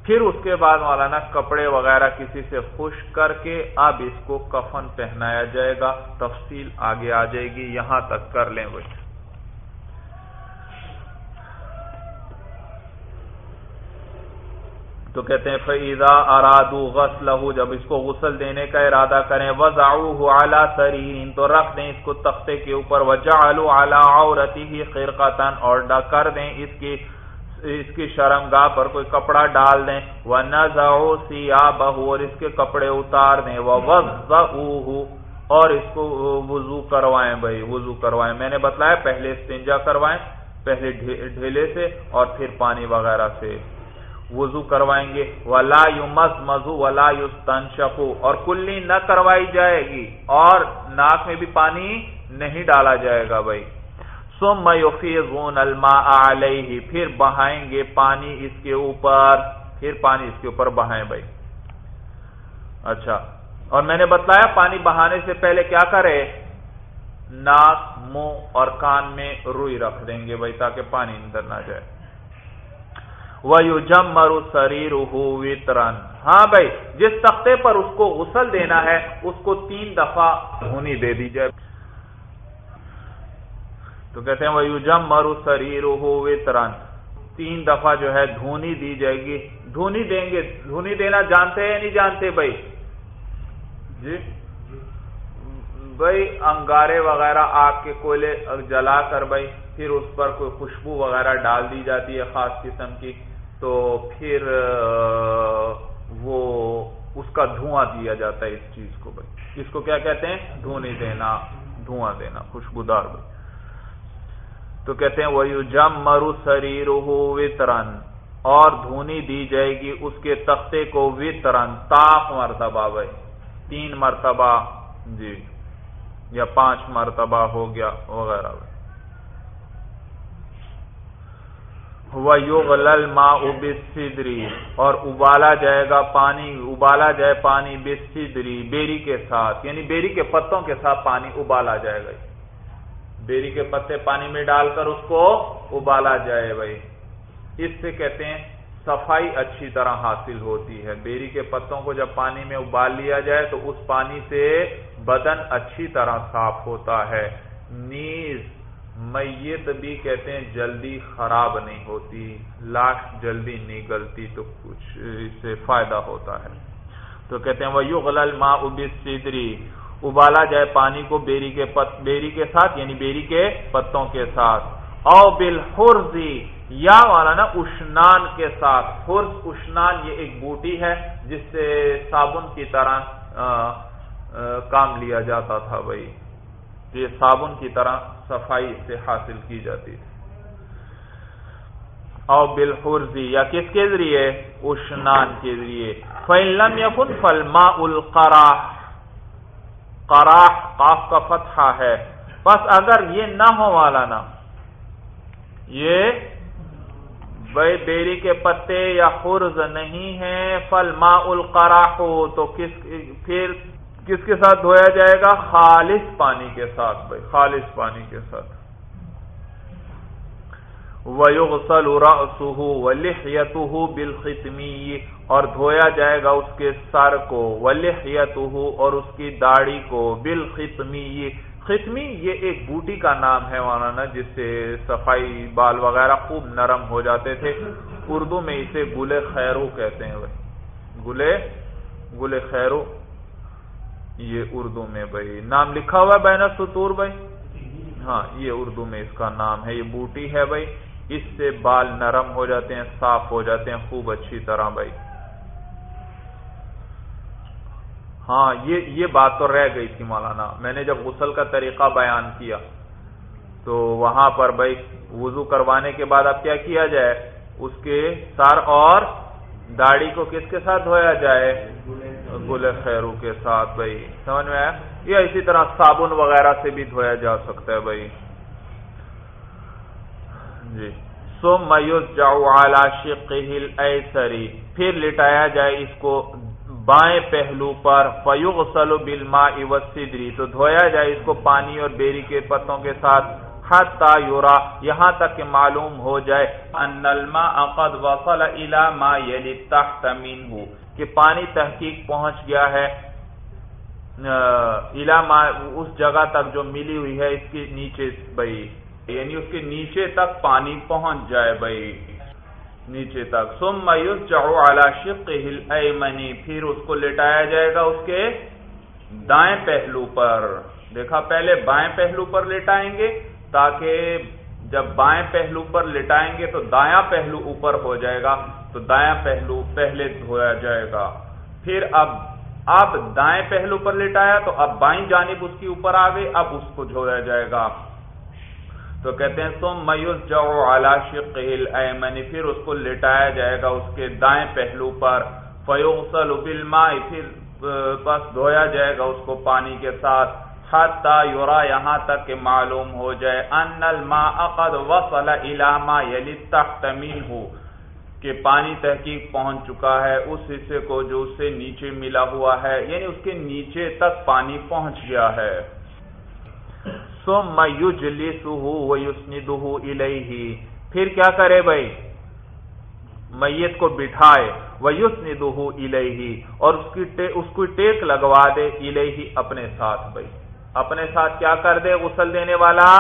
پھر اس کے بعد مولانا کپڑے وغیرہ کسی سے خوش کر کے اب اس کو کفن پہنایا جائے گا، تفصیل آگے آ جائے گی، یہاں تک کر لیں وہ۔ تو کہتے ہیں فیضا ارادو غسل جب اس کو غسل دینے کا ارادہ کریں، وضعوه على سرین تو رکھ دیں اس کو تختے کے اوپر وجہ وجعلوا على عورته خرقتن اور ڈا کر دیں اس کی اس کی شرمگاہ پر کوئی کپڑا ڈال دیں۔ وہ ونزعوا ثيابه، اور اس کے کپڑے اتار دیں۔ ووضعوه، اور اس کو وضو کروائیں بھائی، وضو کروائیں۔ میں نے بتلایا، پہلے استنجا کروائیں، پہلے ڈھیلے سے، اور پھر پانی وغیرہ سے۔ وضو کروائیں گے۔ ولا یومس مزو ولا یوستنشقو اور کلی نہ کروائی جائے گی، اور ناک میں بھی پانی نہیں ڈالا جائے گا بھائی۔ سم یفیضون الماء علیہ پھر بہائیں گے پانی اس کے اوپر، پھر پانی اس کے اوپر بہائیں بھائی۔ اچھا اور میں نے بتلایا پانی بہانے سے پہلے کیا کرے؟ ناک، منہ اور کان میں روئی رکھ دیں گے بھائی تاکہ پانی اندر نہ جائے۔ وہ جم مرو سریر ہاں بھائی، جس تختے پر اس کو غسل دینا ہے، اس کو تین دفعہ دھونی دے دی جائے۔ تو کہتے ہیں وہ جم مرو سریر تین دفعہ جو ہے دھونی دی جائے گی۔ دھونی دیں گے، دھونی دینا جانتے ہیں نہیں جانتے بھائی؟ جی؟ بھائی، انگارے وغیرہ آگ کے کوئلے جلا کر بھائی، پھر اس پر کوئی خوشبو وغیرہ ڈال دی جاتی ہے خاص قسم کی، تو پھر وہ اس کا دھواں دیا جاتا ہے اس چیز کو بھائی۔ اس کو کیا کہتے ہیں؟ دھونی دینا، دھواں دینا، خوشبودار بھائی۔ تو کہتے ہیں وہ جم مرو سریر وطرن اور دھونی دی جائے گی اس کے تختے کو وطرن تاخ مرتبہ بھائی۔ تین مرتبہ۔ جی۔ یا پانچ مرتبہ ہو گیا وغیرہ وَيُغْلَلْ مَاءُ بِالسِّدْرِ۔ اور ابالا جائے گا پانی، ابالا جائے پانی بِالسِّدْرِ، بیری کے ساتھ۔ یعنی بیری کے پتوں کے ساتھ پانی ابالا جائے گا۔ بیری کے پتے پانی میں ڈال کر اس کو ابالا جائے بھائی۔ اس سے کہتے ہیں صفائی اچھی طرح حاصل ہوتی ہے۔ بیری کے پتوں کو جب پانی میں ابال لیا جائے تو اس پانی سے بدن اچھی طرح صاف ہوتا ہے۔ نیز میت بھی کہتے ہیں جلدی خراب نہیں ہوتی لاش جلدی نہیں گلتی تو کچھ اس سے فائدہ ہوتا ہے۔ تو کہتے ہیں وہ یو ماں ابالا جائے پانی کو بیری کے پت بیری کے ساتھ یعنی بیری کے پتوں کے ساتھ۔ او بل یا والا نا اشنان کے ساتھ۔ خرز اشنان یہ ایک بوٹی ہے، جس سے صابن کی طرح کام لیا جاتا تھا بھائی۔ یہ صابن کی طرح صفائی سے حاصل کی جاتی تھی۔ او بالحرزی یا کس کے ذریعے؟ اشنان کے ذریعے۔ فلم یا فن فلما القراح۔ قراح، قاف کا فتحہ ہے۔ بس اگر یہ نہ ہو والا نا، یہ بھائی بیری کے پتے یا خرز نہیں ہیں فل ما القراح، تو کس پھر کس کے ساتھ دھویا جائے گا؟ خالص پانی کے ساتھ بھائی، خالص پانی کے ساتھ۔ وَيُغْسَلُ رَأْسُهُ وَلِحْيَتُهُ بِالْخِتْمِي، اور دھویا جائے گا اس کے سر کو، وَلِحْيَتُهُ، اور اس کی داڑھی کو بِالْخِتْمِي۔ ختمی یہ ایک بوٹی کا نام ہے مولانا، جس سے صفائی بال وغیرہ خوب نرم ہو جاتے تھے۔ اردو میں اسے گلے خیرو کہتے ہیں۔ بھائی گلے گلے خیرو، یہ اردو میں بھائی۔ نام لکھا ہوا ہے بین ستور بھائی؟ ہاں یہ اردو میں اس کا نام ہے، یہ بوٹی ہے بھائی۔ اس سے بال نرم ہو جاتے ہیں، صاف ہو جاتے ہیں، خوب اچھی طرح بھائی۔ ہاں یہ یہ بات تو رہ گئی تھی مولانا۔ میں نے جب غسل کا طریقہ بیان کیا، تو وہاں پر بھائی وضو کروانے کے بعد اب کیا کیا جائے؟ اس کے سر اور داڑھی کو کس کے ساتھ دھویا جائے؟ گل خیرو کے ساتھ بھائی۔ سمجھ میں آیا؟ یا اسی طرح صابن وغیرہ سے بھی دھویا جا سکتا ہے بھائی۔ جی۔ سو میوس جاؤ شکل ایسری پھر لٹایا جائے اس کو بائیں پہلو پر فیوغ سلو بل سدری تو دھویا جائے اس کو پانی اور بیری کے پتوں کے ساتھ، حتی یورا یہاں تک کہ معلوم ہو جائے ان الماء قد وصل الى ما یلی تحت منه کہ پانی تحقیق پہنچ گیا ہے ما، اس جگہ تک جو ملی ہوئی ہے، اس کے نیچے بھائی۔ یعنی اس کے نیچے تک پانی پہنچ جائے بھائی۔ نیچے تک۔ سم میوس چاہو شق ایمنی پھر اس کو لٹایا جائے گا اس کے دائیں پہلو پر۔ دیکھا، پہلے بائیں پہلو پر لٹائیں گے تاکہ جب بائیں پہلو پر لٹائیں گے تو دایاں پہلو اوپر ہو جائے گا۔ تو دایاں پہلو پہلے دھویا جائے گا۔ پھر اب اب دائیں پہلو پر لٹایا تو اب بائیں جانب اس کی اوپر آ گئی، اب اس کو دھویا جائے گا۔ تو کہتے ہیں تم میوس جو ایمنی پھر اس کو لٹایا جائے گا اس کے دائیں پہلو پر. فیوسل بالماء، پھر بس دھویا جائے گا اس کو پانی کے ساتھ. حتی یورا یہاں تک کہ معلوم ہو جائے ان الماء قد وصل الى ما یلی تحت منه کہ پانی تحقیق پہنچ چکا ہے، اس حصے کو جو اس سے نیچے ملا ہوا ہے یعنی اس کے نیچے تک پانی پہنچ گیا ہے۔ پھر کیا کرے بھائی؟ میت کو بٹھائے۔ وہ اور اس کی اس کو ٹیک لگوا دے الہی اپنے ساتھ بھائی۔ اپنے ساتھ کیا کر دے؟ غسل دینے والا؟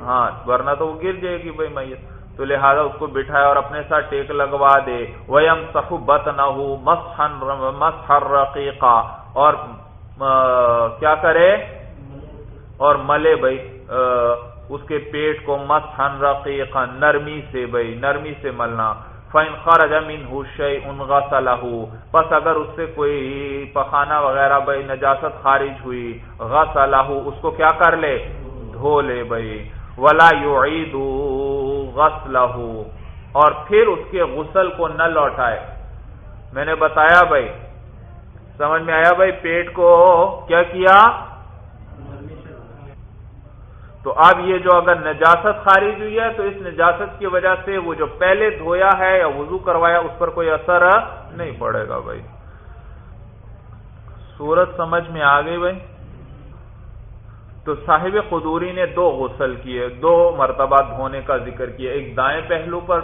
ہاں ورنہ تو وہ گر جائے گی بھائی میت۔ تو لہذا اس کو بٹھائے اور اپنے ساتھ ٹیک لگوا دے۔ ویم صحبت نہ ہو مسحر رقیقہ اور کیا کرے؟ اور ملے بھائی اس کے پیٹ کو مسحن رقیقا، نرمی سے بھائی، نرمی سے ملنا۔ فَإِنْ خَرَجَ مِنْهُ شَيْءٌ غَسَلَهُ۔ پس اگر اس سے کوئی پخانہ وغیرہ بھائی، نجاست خارج ہوئی، غسلہ، اس کو کیا کر لے؟ دھو لے بھائی۔ ولا يعيد غسله۔ اور پھر اس کے غسل کو نہ لوٹائے۔ میں نے بتایا بھائی، سمجھ میں آیا بھائی، پیٹ کو کیا کیا؟ تو اب یہ جو اگر نجاست خارج ہوئی ہے تو اس نجاست کی وجہ سے وہ جو پہلے دھویا ہے یا وضو کروایا اس پر کوئی اثر نہیں پڑے گا بھائی۔ صورت سمجھ میں آ گئی بھائی۔ تو صاحب قدوری نے دو غسل کیے، دو مرتبہ دھونے کا ذکر کیا ایک دائیں پہلو پر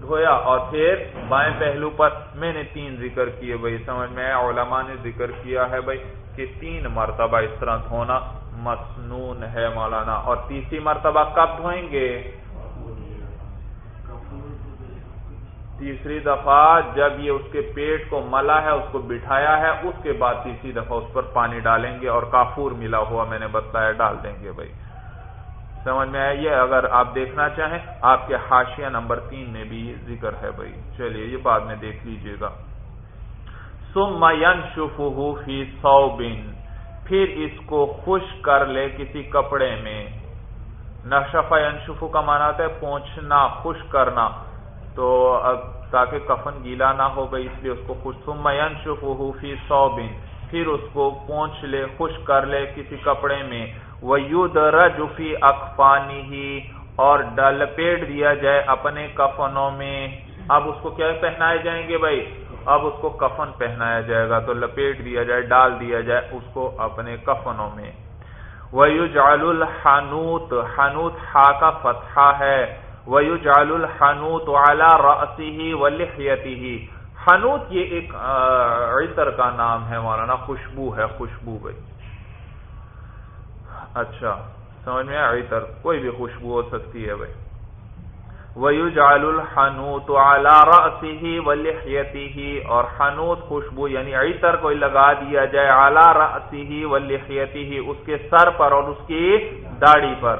دھویا اور پھر بائیں پہلو پر میں نے تین ذکر کیے بھائی، سمجھ میں علماء نے ذکر کیا ہے بھائی کہ تین مرتبہ اس طرح دھونا مسنون ہے مولانا۔ اور تیسری مرتبہ کب دھوئیں گے؟ تیسری دفعہ جب یہ اس کے پیٹ کو ملا ہے، اس کو بٹھایا ہے، اس کے بعد تیسری دفعہ اس پر پانی ڈالیں گے اور کافور ملا ہوا میں نے بتایا ڈال دیں گے بھائی۔ سمجھ میں آئیے۔ اگر آپ دیکھنا چاہیں، آپ کے حاشیہ نمبر تین میں بھی یہ ذکر ہے بھائی۔ چلیے، یہ بعد میں دیکھ لیجیے گا۔ سم شفو فی سو پھر اس کو خوش کر لے کسی کپڑے میں۔ نشفا انشفو کا مانا ہے پہنچنا خوش کرنا۔ تو تاکہ کفن گیلا نہ ہو گئی، اس لیے اس کو خوش ثم فی صوبن پھر اس کو پونچھ لے خوش کر لے کسی کپڑے میں۔ وَيُدْرَجُ فِي أَقْفَانِهِ، اور لپیٹ دیا جائے اپنے کفنوں میں۔ اب اس کو کیا پہنائے جائیں گے بھائی؟ اب اس کو کفن پہنایا جائے گا، تو لپیٹ دیا جائے، ڈال دیا جائے اس کو اپنے کفنوں میں۔ وَيُجْعَلُ الْحَنُوتِ، حنوت ہا کا فتحہ ہے۔ وَيُجْعَلُ الْحَنُوتُ عَلَى رَأْسِهِ وَلِحْيَتِهِ۔ حنوت یہ ایک عطر کا نام ہے، مولانا، خوشبو ہے، خوشبو بھائی۔ اچھا سمجھ میں عطر کوئی بھی خوشبو ہو سکتی ہے بھائی۔ وَيُجْعَلُ الْحَنُوتُ عَلَى رَأْسِهِ وَلِحْيَتِهِ، اور حنوت خوشبو یعنی عطر کوئی لگا دیا جائے عَلَى رَأْسِهِ وَلِحْيَتِهِ، اس کے سر پر اور اس کی داڑھی پر۔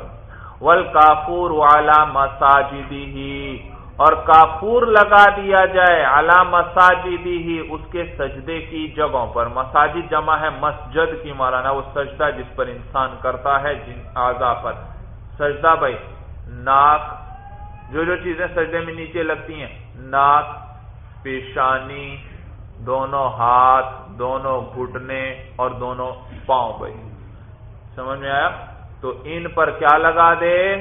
ول کافور والا مساجدی اور کافور لگا دیا جائے اعلی مساجدی ہی اس کے سجدے کی جگہوں پر۔ مساجد جمع ہے مسجد کی، مولانا، وہ سجدہ جس پر انسان کرتا ہے جن اعضا پر۔ سجدہ بھائی، ناک، جو جو چیزیں سجدے میں نیچے لگتی ہیں، ناک، پیشانی، دونوں ہاتھ، دونوں گھٹنے اور دونوں پاؤں بھائی۔ سمجھ میں آیا؟ تو ان پر کیا لگا دے؟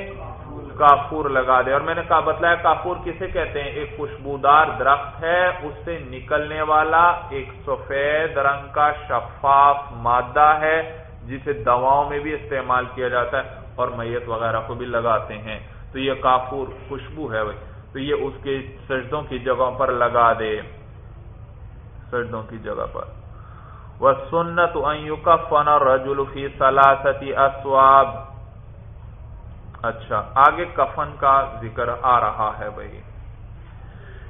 کافور لگا دے۔ اور میں نے کہا، بتلایا کافور کسے کہتے ہیں؟ ایک خوشبودار درخت ہے، اس سے نکلنے والا ایک سفید رنگ کا شفاف مادہ ہے، جسے دواؤں میں بھی استعمال کیا جاتا ہے اور میت وغیرہ کو بھی لگاتے ہیں۔ تو یہ کافور خوشبو ہے بھائی۔ تو یہ اس کے سجدوں کی جگہوں پر لگا دے۔ سجدوں کی جگہ پر۔ وہ سنت فن اور رجول فی سلاستی اسواب اچھا آگے کفن کا ذکر آ رہا ہے بھائی۔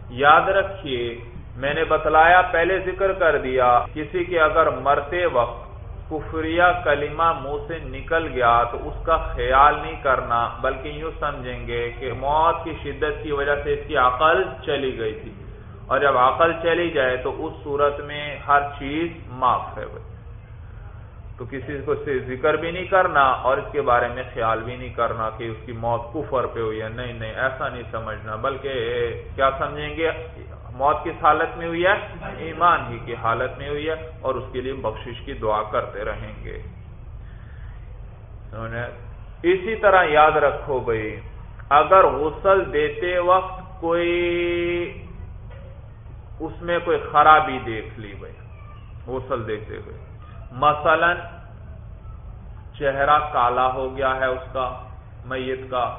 یاد رکھیے، میں نے بتلایا، پہلے ذکر کر دیا، کسی کے اگر مرتے وقت کفریہ کلمہ منہ سے نکل گیا، تو اس کا خیال نہیں کرنا، بلکہ یوں سمجھیں گے کہ موت کی شدت کی وجہ سے اس کی عقل چلی گئی تھی۔ اور جب عقل چلی جائے، تو اس صورت میں ہر چیز معاف ہے بھائی۔ تو کسی کو ذکر بھی نہیں کرنا اور اس کے بارے میں خیال بھی نہیں کرنا کہ اس کی موت کفر پہ ہوئی ہے۔ نہیں نہیں، ایسا نہیں سمجھنا، بلکہ کیا سمجھیں گے؟ موت کس حالت میں ہوئی ہے؟ ایمان ہی کی حالت میں ہوئی ہے اور اس کے لیے بخشش کی دعا کرتے رہیں گے۔ اسی طرح یاد رکھو بھائی، اگر غسل دیتے وقت کوئی اس میں کوئی خرابی دیکھ لی بھائی، غسل دیتے ہوئے۔ مثلا چہرہ کالا ہو گیا ہے اس کا، میت کا۔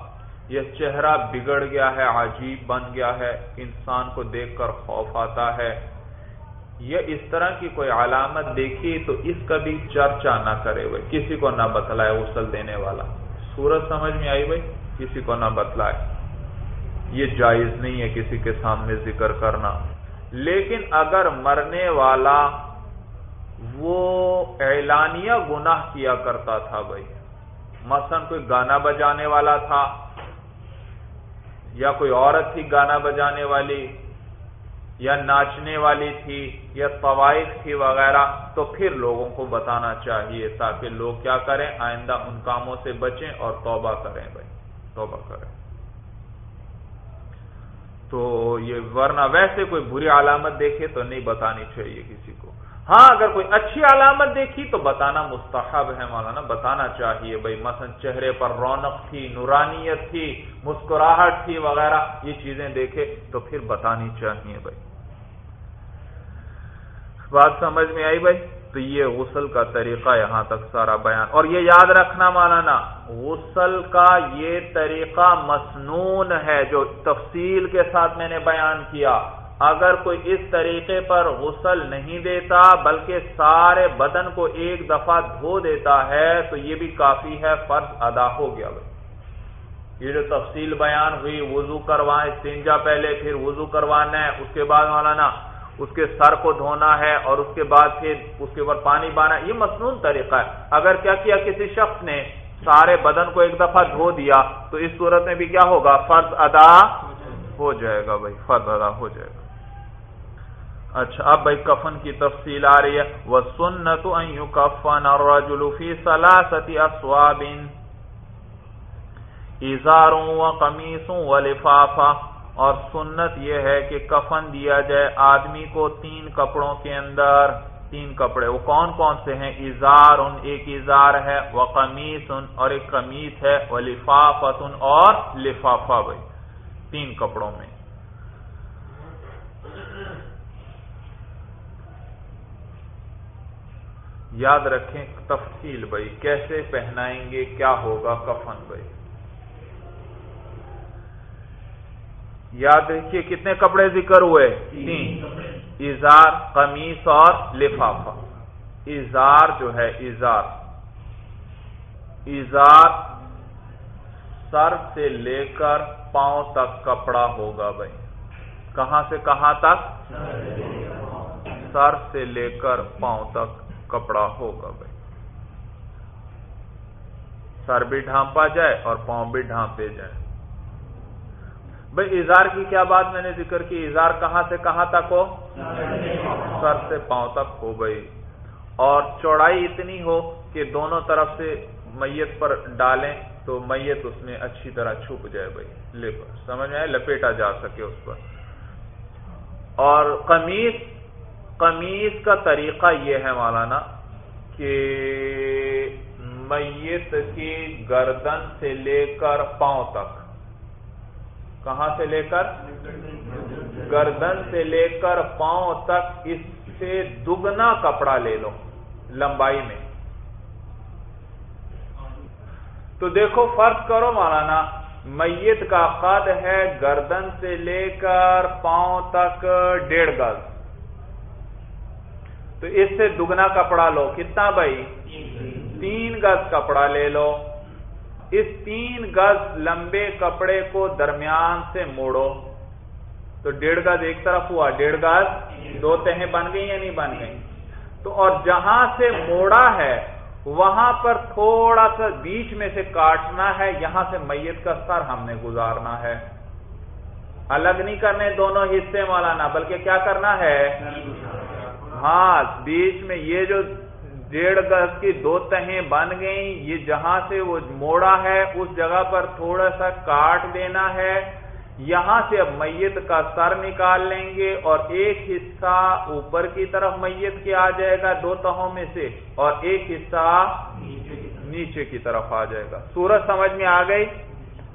یہ چہرہ بگڑ گیا ہے، عجیب بن گیا ہے۔ انسان کو دیکھ کر خوف آتا ہے۔ یہ اس طرح کی کوئی علامت دیکھی تو اس کا بھی چرچا نہ کرے بھائی۔ کسی کو نہ بتلائے غسل دینے والا۔ سورج سمجھ میں آئی بھائی؟ کسی کو نہ بتلائے۔ یہ جائز نہیں ہے کسی کے سامنے ذکر کرنا۔ لیکن اگر مرنے والا وہ اعلانیہ گناہ کیا کرتا تھا بھائی۔ مثلا کوئی گانا بجانے والا تھا یا کوئی عورت تھی گانا بجانے والی یا ناچنے والی تھی یا طوائف تھی وغیرہ، تو پھر لوگوں کو بتانا چاہیے تاکہ لوگ کیا کریں، آئندہ ان کاموں سے بچیں اور توبہ کریں بھائی۔ توبہ کریں۔ تو یہ ورنہ ویسے کوئی بری علامت دیکھے تو نہیں بتانی چاہیے کسی کو۔ ہاں اگر کوئی اچھی علامت دیکھی تو بتانا مستحب ہے مولانا، بتانا چاہیے بھائی، مثلا چہرے پر رونق تھی، نورانیت تھی، مسکراہٹ تھی وغیرہ، یہ چیزیں دیکھے تو پھر بتانی چاہیے بھائی۔ بات سمجھ میں آئی بھائی؟ تو یہ غسل کا طریقہ یہاں تک سارا بیان۔ اور یہ یاد رکھنا مانا غسل کا یہ طریقہ مسنون ہے جو تفصیل کے ساتھ میں نے بیان کیا۔ اگر کوئی اس طریقے پر غسل نہیں دیتا، بلکہ سارے بدن کو ایک دفعہ دھو دیتا ہے، تو یہ بھی کافی ہے، فرض ادا ہو گیا۔ بھائی یہ جو تفصیل بیان ہوئی، وضو کروائیں استنجا پہلے، پھر وضو کروانا ہے، اس کے بعد مولانا، اس کے سر کو دھونا ہے، اور اس کے بعد پھر اس کے اوپر پانی بانا، یہ مصنون طریقہ ہے۔ اگر کیا کیا کسی شخص نے سارے بدن کو ایک دفعہ دھو دیا، تو اس صورت میں بھی کیا ہوگا؟ فرض ادا ہو جائے گا بھائی، فرض ادا ہو جائے گا۔ اچھا اب بھائی کفن کی تفصیل آ رہی ہے۔ وہ سنت کفن اور رجولفی سلاستی اسوابن اظہاروں و قمیصوں و لفافہ اور سنت یہ ہے کہ کفن دیا جائے آدمی کو تین کپڑوں کے اندر۔ تین کپڑے، وہ کون کون سے ہیں؟ اظہار ان ایک اظہار ہے وہ قمیص ان اور ایک قمیص ہے وہ لفافت اور لفافہ بھائی۔ تین کپڑوں میں۔ یاد رکھیں تفصیل بھائی، کیسے پہنائیں گے، کیا ہوگا کفن بھائی؟ یاد رکھیے کتنے کپڑے ذکر ہوئے؟ تین۔ اظہار، قمیص اور لفافہ۔ اظہار جو ہے، اظہار۔ اظہار سر سے لے کر پاؤں تک کپڑا ہوگا بھائی۔ کہاں سے کہاں تک؟ سر سے لے کر پاؤں تک۔ کپڑا ہوگا بھائی۔ سر بھی ڈھانپا جائے اور پاؤں بھی ڈھانپے جائے۔ بھائی، اظہار کی کیا بات میں نے ذکر کی؟ اظہار کہاں سے کہاں تک ہو؟ سر سے پاؤں تک ہو گئی اور چوڑائی اتنی ہو کہ دونوں طرف سے میت پر ڈالیں تو میت اس میں اچھی طرح چھپ جائے بھائی۔ سمجھ آئے لپیٹا جا سکے اس پر۔ اور قمیص قمیص کا طریقہ یہ ہے مولانا کہ میت کی گردن سے لے کر پاؤں تک۔ کہاں سے لے کر؟ گردن سے لے کر پاؤں تک اس سے دگنا کپڑا لے لو لمبائی میں۔ تو دیکھو، فرض کرو مولانا، میت کا قد ہے گردن سے لے کر پاؤں تک ڈیڑھ گز۔ تو اس سے دگنا کپڑا لو. کتنا بھائی؟ تین گز کپڑا لے لو. اس تین گز لمبے کپڑے کو درمیان سے موڑو. تو ڈیڑھ گز ایک طرف ہوا. ڈیڑھ گز؟ دو تہیں بن گئی یا نہیں بن گئی تو اور جہاں سے موڑا ہے، وہاں پر تھوڑا سا بیچ میں سے کاٹنا ہے، یہاں سے میت کا سر ہم نے گزارنا ہے۔ الگ نہیں کرنے دونوں حصے مولانا، بلکہ کیا کرنا ہے؟ ہاں بیچ میں یہ جو ڈیڑھ گز کی دو تہیں بن گئیں، یہ جہاں سے وہ موڑا ہے، اس جگہ پر تھوڑا سا کاٹ دینا ہے۔ یہاں سے اب میت کا سر نکال لیں گے اور ایک حصہ اوپر کی طرف میت کے آ جائے گا دو تہوں میں سے، اور ایک حصہ نیچے کی طرف آ جائے گا۔ سورج سمجھ میں آ گئی؟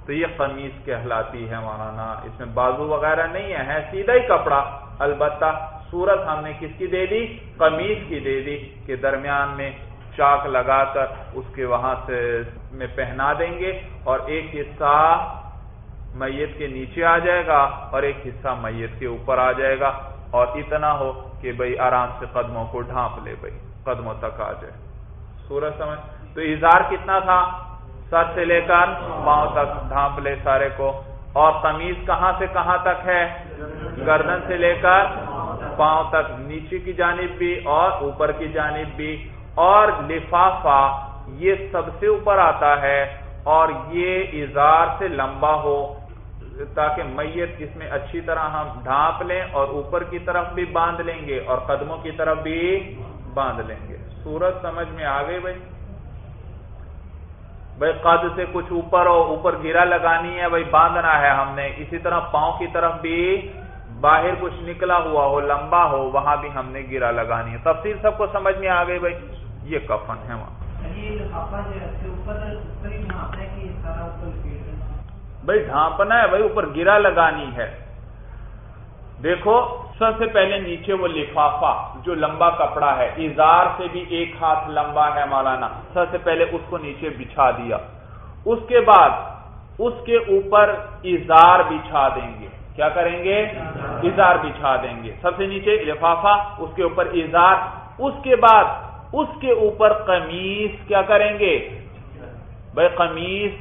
تو یہ قمیص کہلاتی ہے مولانا، اس میں بازو وغیرہ نہیں ہے سیدھا ہی کپڑا۔ البتہ سورت ہم نے کس کی دے دی؟ قمیص کی دے دی کہ درمیان میں چاک لگا کر اس کے وہاں سے میں پہنا دیں گے اور ایک حصہ میت کے نیچے آ جائے گا اور ایک حصہ میت کے اوپر آ جائے گا اور اتنا ہو کہ بھائی آرام سے قدموں کو ڈھانپ لے بھائی قدموں تک آ جائے۔ سورج سمجھ؟ تو اظہار کتنا تھا؟ سر سے لے کر پاؤں تک ڈھانپ لے سارے کو۔ اور قمیض کہاں سے کہاں تک ہے؟ گردن سے لے کر پاؤں تک، نیچے کی جانب بھی اور اوپر کی جانب بھی۔ اور لفافہ یہ سب سے اوپر آتا ہے اور یہ اظہار سے لمبا ہو، تاکہ میت اس میں اچھی طرح ہم ڈھانپ لیں اور اوپر کی طرف بھی باندھ لیں گے اور قدموں کی طرف بھی باندھ لیں گے۔ سورج سمجھ میں آ گئی بھائی؟ بھائی قد سے کچھ اوپر ہو اوپر گرا لگانی ہے بھائی باندھنا ہے ہم نے۔ اسی طرح پاؤں کی طرف بھی باہر کچھ نکلا ہوا ہو لمبا ہو وہاں بھی ہم نے گرا لگانی ہے۔ تفصیل سب کو سمجھ میں آ گئی بھائی؟ یہ کفن ہے وہاں۔ بھائی ڈھانپنا ہے بھائی اوپر گرا لگانی ہے۔ دیکھو، سب سے پہلے نیچے وہ لفافہ، جو لمبا کپڑا ہے، اظہار سے بھی ایک ہاتھ لمبا ہے مولانا، سب سے پہلے اس کو نیچے بچھا دیا۔ اس کے بعد اس کے اوپر اظہار بچھا دیں گے۔ کیا کریں گے؟ اظہار بچھا دیں گے۔ سب سے نیچے لفافہ، اس کے اوپر اظہار۔ اس کے بعد اس کے اوپر قمیص، کیا کریں گے؟ بھائی قمیص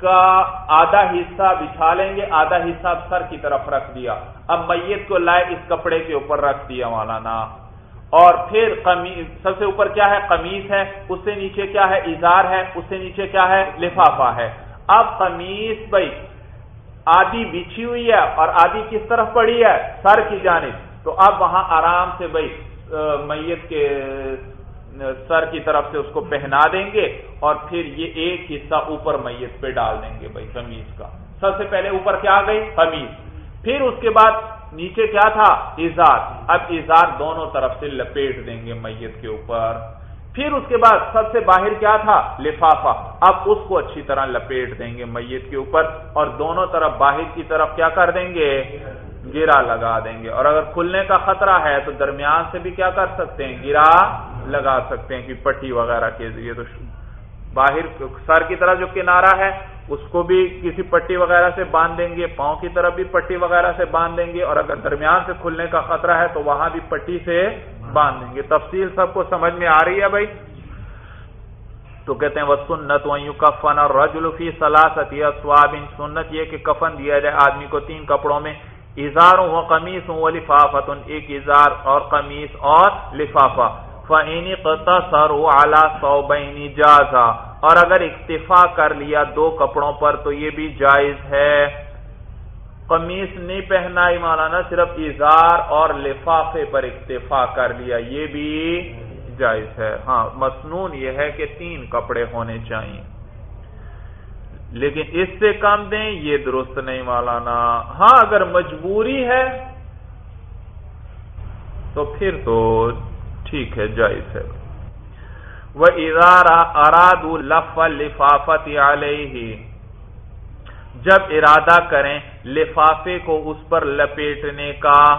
کا آدھا حصہ بچھا لیں گے، آدھا حصہ سر کی طرف رکھ دیا۔ اب میت کو لائے اس کپڑے کے اوپر رکھ دیا مولانا۔ اور پھر قمیص، سب سے اوپر کیا ہے؟ قمیص ہے۔ اس سے نیچے کیا ہے؟ اظہار ہے۔ اس سے نیچے کیا ہے؟ لفافہ ہے۔ اب قمیص بھائی، آدھی بچھی ہوئی ہے اور آدھی کس طرف پڑی ہے؟ سر کی جانب۔ تو اب وہاں آرام سے بھائی میت کے سر کی طرف سے اس کو پہنا دیں گے اور پھر یہ ایک حصہ اوپر میت پہ ڈال دیں گے بھائی قمیض کا۔ سب سے پہلے اوپر کیا آ گئی؟ قمیض پھر اس کے بعد نیچے کیا تھا؟ اظہار اب اظہار دونوں طرف سے لپیٹ دیں گے میت کے اوپر۔ پھر اس کے بعد سب سے باہر کیا تھا؟ لفافہ۔ اب اس کو اچھی طرح لپیٹ دیں گے میت کے اوپر اور دونوں طرف باہر کی طرف کیا کر دیں گے؟ گرا لگا دیں گے۔ اور اگر کھلنے کا خطرہ ہے تو درمیان سے بھی کیا کر سکتے ہیں؟ گرا لگا سکتے ہیں کہ پٹی وغیرہ کے ذریعے تو باہر سر کی طرف جو کنارہ ہے اس کو بھی کسی پٹی وغیرہ سے باندھ دیں گے، پاؤں کی طرف بھی پٹی وغیرہ سے باندھ دیں گے، اور اگر درمیان سے کھلنے کا خطرہ ہے تو وہاں بھی پٹی سے باندھ دیں گے۔ تفصیل سب کو سمجھ میں آ رہی ہے بھائی؟ تو کہتے ہیں وہ سنت ویو کفن اور رجولفی سلاست یا سوابن سنت یہ کہ کفن دیا جائے آدمی کو تین کپڑوں میں۔ اظہار ہوں قمیص ہوں وہ لفافت ایک اظہار اور قمیص اور لفافہ۔ فعینی قطع سر اعلیٰ سو بینی جازا۔ اور اگر اکتفا کر لیا دو کپڑوں پر تو یہ بھی جائز ہے۔ قمیص نہیں پہنا ہی مولانا، صرف اظہار اور لفافے پر اکتفا کر لیا، یہ بھی جائز ہے۔ ہاں مصنون یہ ہے کہ تین کپڑے ہونے چاہیے۔ لیکن اس سے کم دیں، یہ درست نہیں مولانا۔ ہاں اگر مجبوری ہے تو پھر تو ٹھیک ہے، جائز ہے۔ اراد لف لفافت علیہ جب ارادہ کریں لفافے کو اس پر لپیٹنے کا،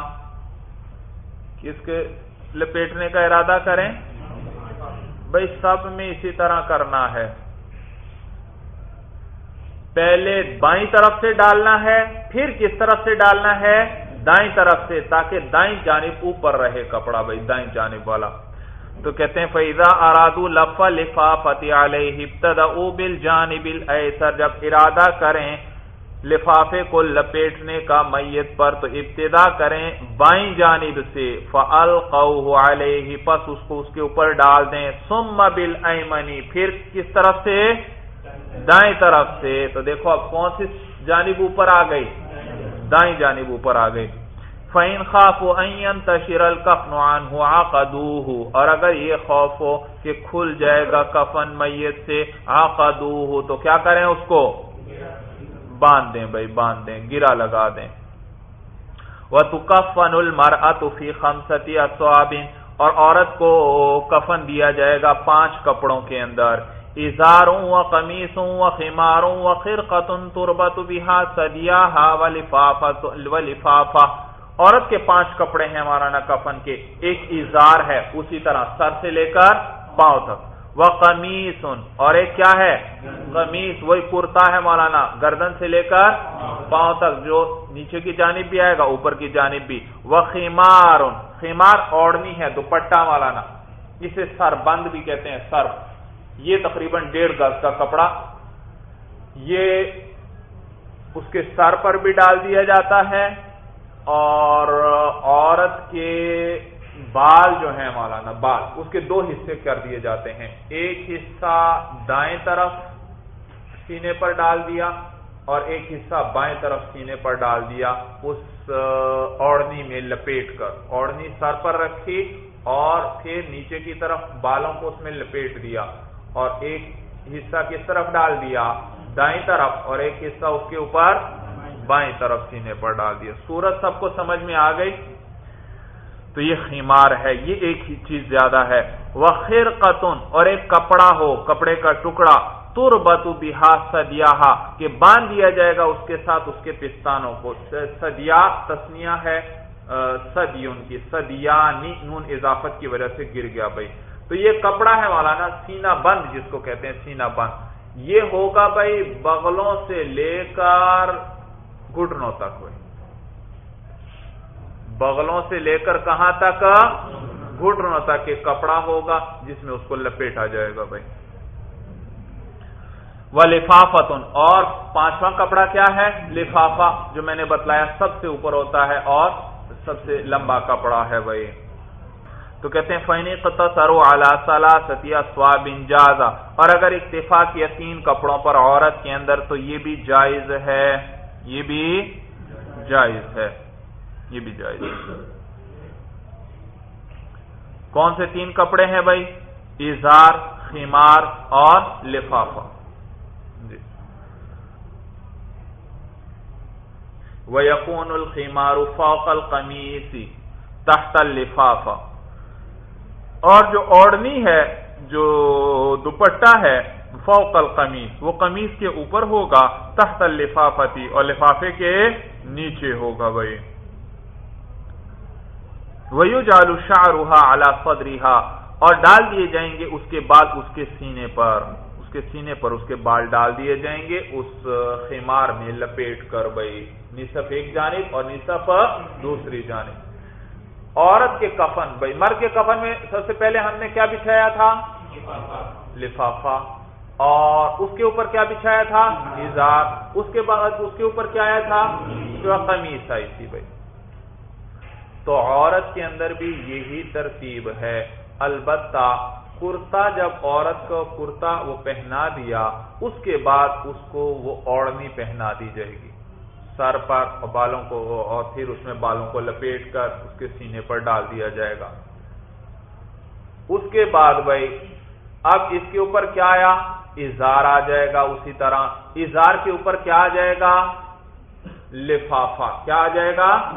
کس کے لپیٹنے کا ارادہ کریں؟ بھائی سب میں اسی طرح کرنا ہے۔ پہلے بائیں طرف سے ڈالنا ہے، پھر کس طرف سے ڈالنا ہے؟ دائیں طرف سے، تاکہ دائیں جانب اوپر رہے کپڑا، بھائی دائیں جانب والا۔ تو کہتے ہیں فیضا اراد الفا لفا فتح علیہ بل جانب ایسر جب ارادہ کریں لفافے کو لپیٹنے کا میت پر تو ابتدا کریں بائیں جانب سے فل علیہ پس اس کو اس کے اوپر ڈال دیں سم بل پھر کس طرف سے؟ دائیں طرف سے، تو دیکھو اب کون سی جانب اوپر آ گئی؟ دائیں جانب اوپر آ گئی۔ فین خاف تشیر القفنوان ہوا قدو اور اگر یہ خوف ہو کہ کھل جائے گا کفن میت سے آ ہو تو کیا کریں اس کو؟ باندھ دیں بھائی باندھ دیں گرا لگا دیں۔ وہ تو کفن المر اتفی خمستی اور عورت کو کفن دیا جائے گا پانچ کپڑوں کے اندر۔ ازاروں و قمیصوں و خماروں و خرقتن تربت بہا سدیاہا و لفافہ عورت کے پانچ کپڑے ہیں مولانا کفن کے، ایک ازار ہے، اسی طرح سر سے لے کر پاؤں تک۔ وہ قمیص اور ایک کیا ہے؟ قمیص، وہی کرتا ہے مولانا، گردن سے لے کر پاؤں تک، جو نیچے کی جانب بھی آئے گا، اوپر کی جانب بھی۔ وہ خیمار خیمار اوڑنی ہے دوپٹا مولانا اسے سر بند بھی کہتے ہیں، سر۔ یہ تقریباً ڈیڑھ گز کا کپڑا۔ یہ اس کے سر پر بھی ڈال دیا جاتا ہے۔ اور عورت کے بال جو ہیں مولانا، بال، اس کے دو حصے کر دیے جاتے ہیں۔ ایک حصہ دائیں طرف سینے پر ڈال دیا اور ایک حصہ بائیں طرف سینے پر ڈال دیا۔ اس اوڑنی میں لپیٹ کر۔ اوڑنی سر پر رکھی اور پھر نیچے کی طرف بالوں کو اس میں لپیٹ دیا۔ اور ایک حصہ کس طرف ڈال دیا؟ دائیں طرف۔ اور ایک حصہ اس کے اوپر بائیں طرف سینے پر ڈال دیا۔ سورج سب کو سمجھ میں آ گئی؟ تو یہ خیمار ہے، یہ ایک ہی چیز زیادہ ہے۔ وہ خیر اور ایک کپڑا ہو، کپڑے کا ٹکڑا۔ تر بتو بہا سدیا کہ باندھ دیا جائے گا اس کے ساتھ اس کے پستانوں کو۔ سدیا تسنیا ہے سدی ان کی سدیا نون اضافت کی وجہ سے گر گیا بھائی۔ تو یہ کپڑا ہے مولانا سینا بند جس کو کہتے ہیں سینا بند۔ یہ ہوگا بھائی بغلوں سے لے کر گٹنوں تک ہوئی بغلوں سے لے کر کہاں تک؟ گھٹنوں تک ایک کپڑا ہوگا جس میں اس کو لپیٹا جائے گا بھائی۔ وہ لفافت اور پانچواں کپڑا کیا ہے؟ لفافہ، جو میں نے بتلایا سب سے اوپر ہوتا ہے اور سب سے لمبا کپڑا ہے بھائی۔ تو کہتے ہیں فینی سرو اعلی ستیا سواب انجازا اور اگر اتفاق کیا تین کپڑوں پر عورت کے اندر، تو یہ بھی جائز ہے۔ یہ بھی جائز ہے۔ یہ بھی جائز کون سے تین کپڑے ہیں بھائی؟ اظہار خیمار اور لفافہ۔ جی۔ وہ یقون الخیمار فوق القمیسی تحت الفافہ اور جو اوڑنی ہے، جو دوپٹہ ہے فوق القمیس وہ قمیص کے اوپر ہوگا، تحت الفافتی اور لفافے کے نیچے ہوگا بھائی ویو جالو شاہ روحا اعلی فدریحا اور ڈال دیے جائیں گے اس کے بعد اس کے سینے پر۔ اس کے سینے پر اس کے بال ڈال دیے جائیں گے، اس خیمار میں لپیٹ کر بھائی نصف ایک جانب اور نصف دوسری جانب۔ عورت کے کفن بھائی مر کے کفن میں سب سے پہلے ہم نے کیا بچھایا تھا؟ لفافہ۔ اور اس کے اوپر کیا بچھایا تھا؟ اظہار اس کے بعد اس کے اوپر کیا آیا تھا؟ جو قمیص آئی تھی بھائی۔ تو عورت کے اندر بھی یہی ترتیب ہے۔ البتہ کرتا جب عورت کو کرتا وہ پہنا دیا، اس کے بعد اس کو وہ اوڑنی پہنا دی جائے گی۔ سر پر بالوں کو اور پھر اس میں بالوں کو لپیٹ کر اس کے سینے پر ڈال دیا جائے گا۔ اس کے بعد بھائی، اب اس کے اوپر کیا آیا؟ اظہار آ جائے گا اسی طرح۔ اظہار کے اوپر کیا آ جائے گا؟ لفافہ۔ کیا آ جائے گا؟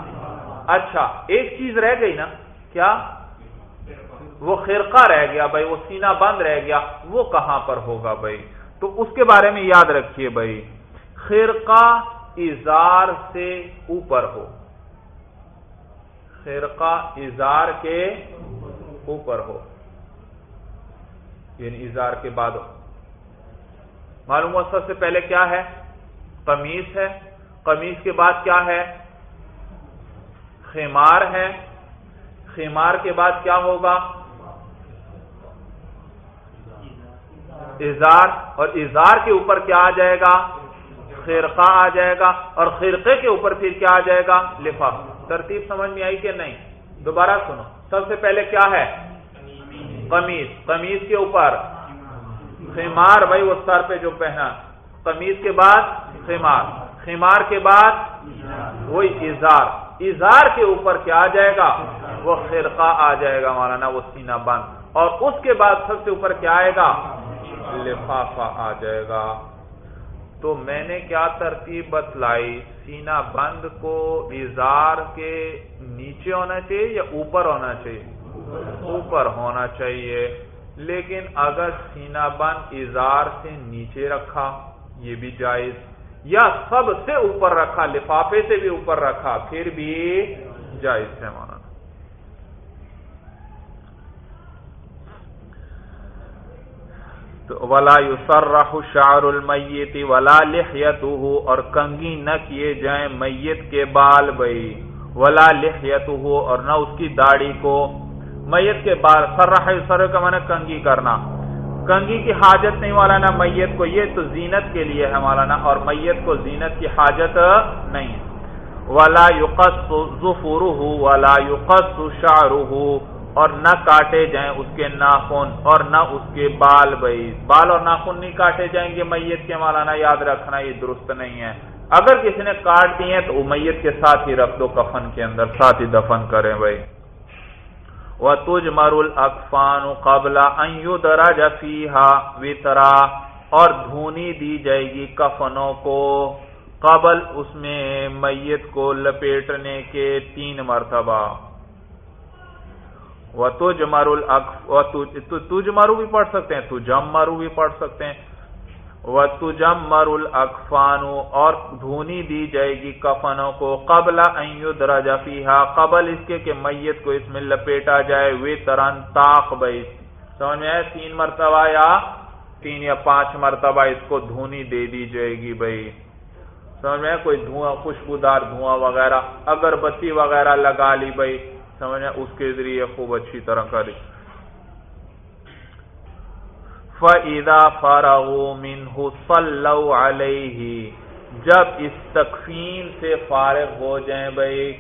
اچھا ایک چیز رہ گئی نا۔ کیا؟ وہ خرقہ رہ گیا بھائی، وہ سینہ بند رہ گیا۔ وہ کہاں پر ہوگا بھائی؟ تو اس کے بارے میں یاد رکھیے بھائی۔ خرقہ اظہار سے اوپر ہو۔ خرقہ اظہار کے اوپر ہو۔ یعنی اظہار کے بعد ہو۔ معلوم سب سے پہلے کیا ہے؟ قمیص ہے۔ قمیص کے بعد کیا ہے؟ خیمار ہے۔ خیمار کے بعد کیا ہوگا؟ اظہار۔ اور اظہار کے اوپر کیا آ جائے گا؟ خرقہ آ جائے گا۔ اور خرقے کے اوپر پھر کیا آ جائے گا؟ لفاف ترتیب سمجھ میں آئی کہ نہیں؟ دوبارہ سنو۔ سب سے پہلے کیا ہے؟ قمیض قمیض کے اوپر۔ خیمار بھائی وہ سر پہ جو پہنا۔ قمیض کے بعد خیمار۔ خیمار کے بعد وہی اظہار۔ اظہار کے اوپر کیا آ جائے گا؟ وہ خرقہ آ جائے گا مولانا، وہ سینہ بند اور اس کے بعد سب سے اوپر کیا آئے گا؟ لفافہ آ جائے گا۔ تو میں نے کیا ترتیب بتلائی؟ سینہ بند کو اظہار کے نیچے ہونا چاہیے یا اوپر ہونا چاہیے؟ اوپر ہونا چاہیے۔ لیکن اگر سینہ بند اظہار سے نیچے رکھا، یہ بھی جائز، یا سب سے اوپر رکھا، لفافے سے بھی اوپر رکھا، پھر بھی جائز ہے مانا تو ولا یسرح شعر المیت ولا لحیتہ اور کنگی نہ کیے جائیں میت کے بال بھائی۔ ولا لحیتہ اور نہ اس کی داڑھی کو میت کے بال سرح سر کا معنی کنگی کرنا۔ کنگی کی حاجت نہیں والا نا میت کو یہ تو زینت کے لیے ہے مولانا، اور میت کو زینت کی حاجت نہیں۔ ولا یقص ظفرہ ولا یقص شعرہ اور نہ کاٹے جائیں اس کے ناخن اور نہ اس کے بال بھائی۔ بال اور ناخن نہیں کاٹے جائیں گے میت کے مولانا، یاد رکھنا یہ درست نہیں ہے۔ اگر کسی نے کاٹ دیے تو وہ میت کے ساتھ ہی رکھ دو کفن کے اندر، ساتھ ہی دفن کریں بھائی۔ وہ تج مرول اقفان قبلہ درا جفیحا وطرا اور دھونی دی جائے گی کفنوں کو قبل اس میں میت کو لپیٹنے کے تین مرتبہ۔ وہ تو جمارو تجمارو بھی پڑھ سکتے ہیں تو بھی پڑھ سکتے ہیں۔ وہ تجم اور دھونی دی جائے گی کفنوں کو قبل فیحا قبل اس کے کہ میت کو اس میں لپیٹا جائے وے ترن تاخ بھائی سمجھ میں تین مرتبہ یا تین یا پانچ مرتبہ اس کو دھونی دے دی جائے گی بھائی سمجھ میں کوئی دھواں، خوشبودار دھواں وغیرہ اگر بتی وغیرہ لگا لی بھائی سمجھا اس کے ذریعے خوب اچھی طرح کری فَإِذَا فَرَغُوا مِنْهُ صَلَّوْا عَلَيْهِ، جب اس تکفین سے فارغ ہو جائیں بھائی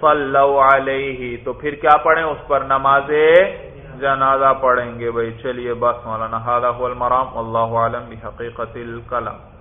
صلو علیہ تو پھر کیا پڑھیں؟ اس پر نماز جنازہ پڑھیں گے بھائی۔ چلیے، بس مولانا المرام اللہ عالم بحقیقت الکلام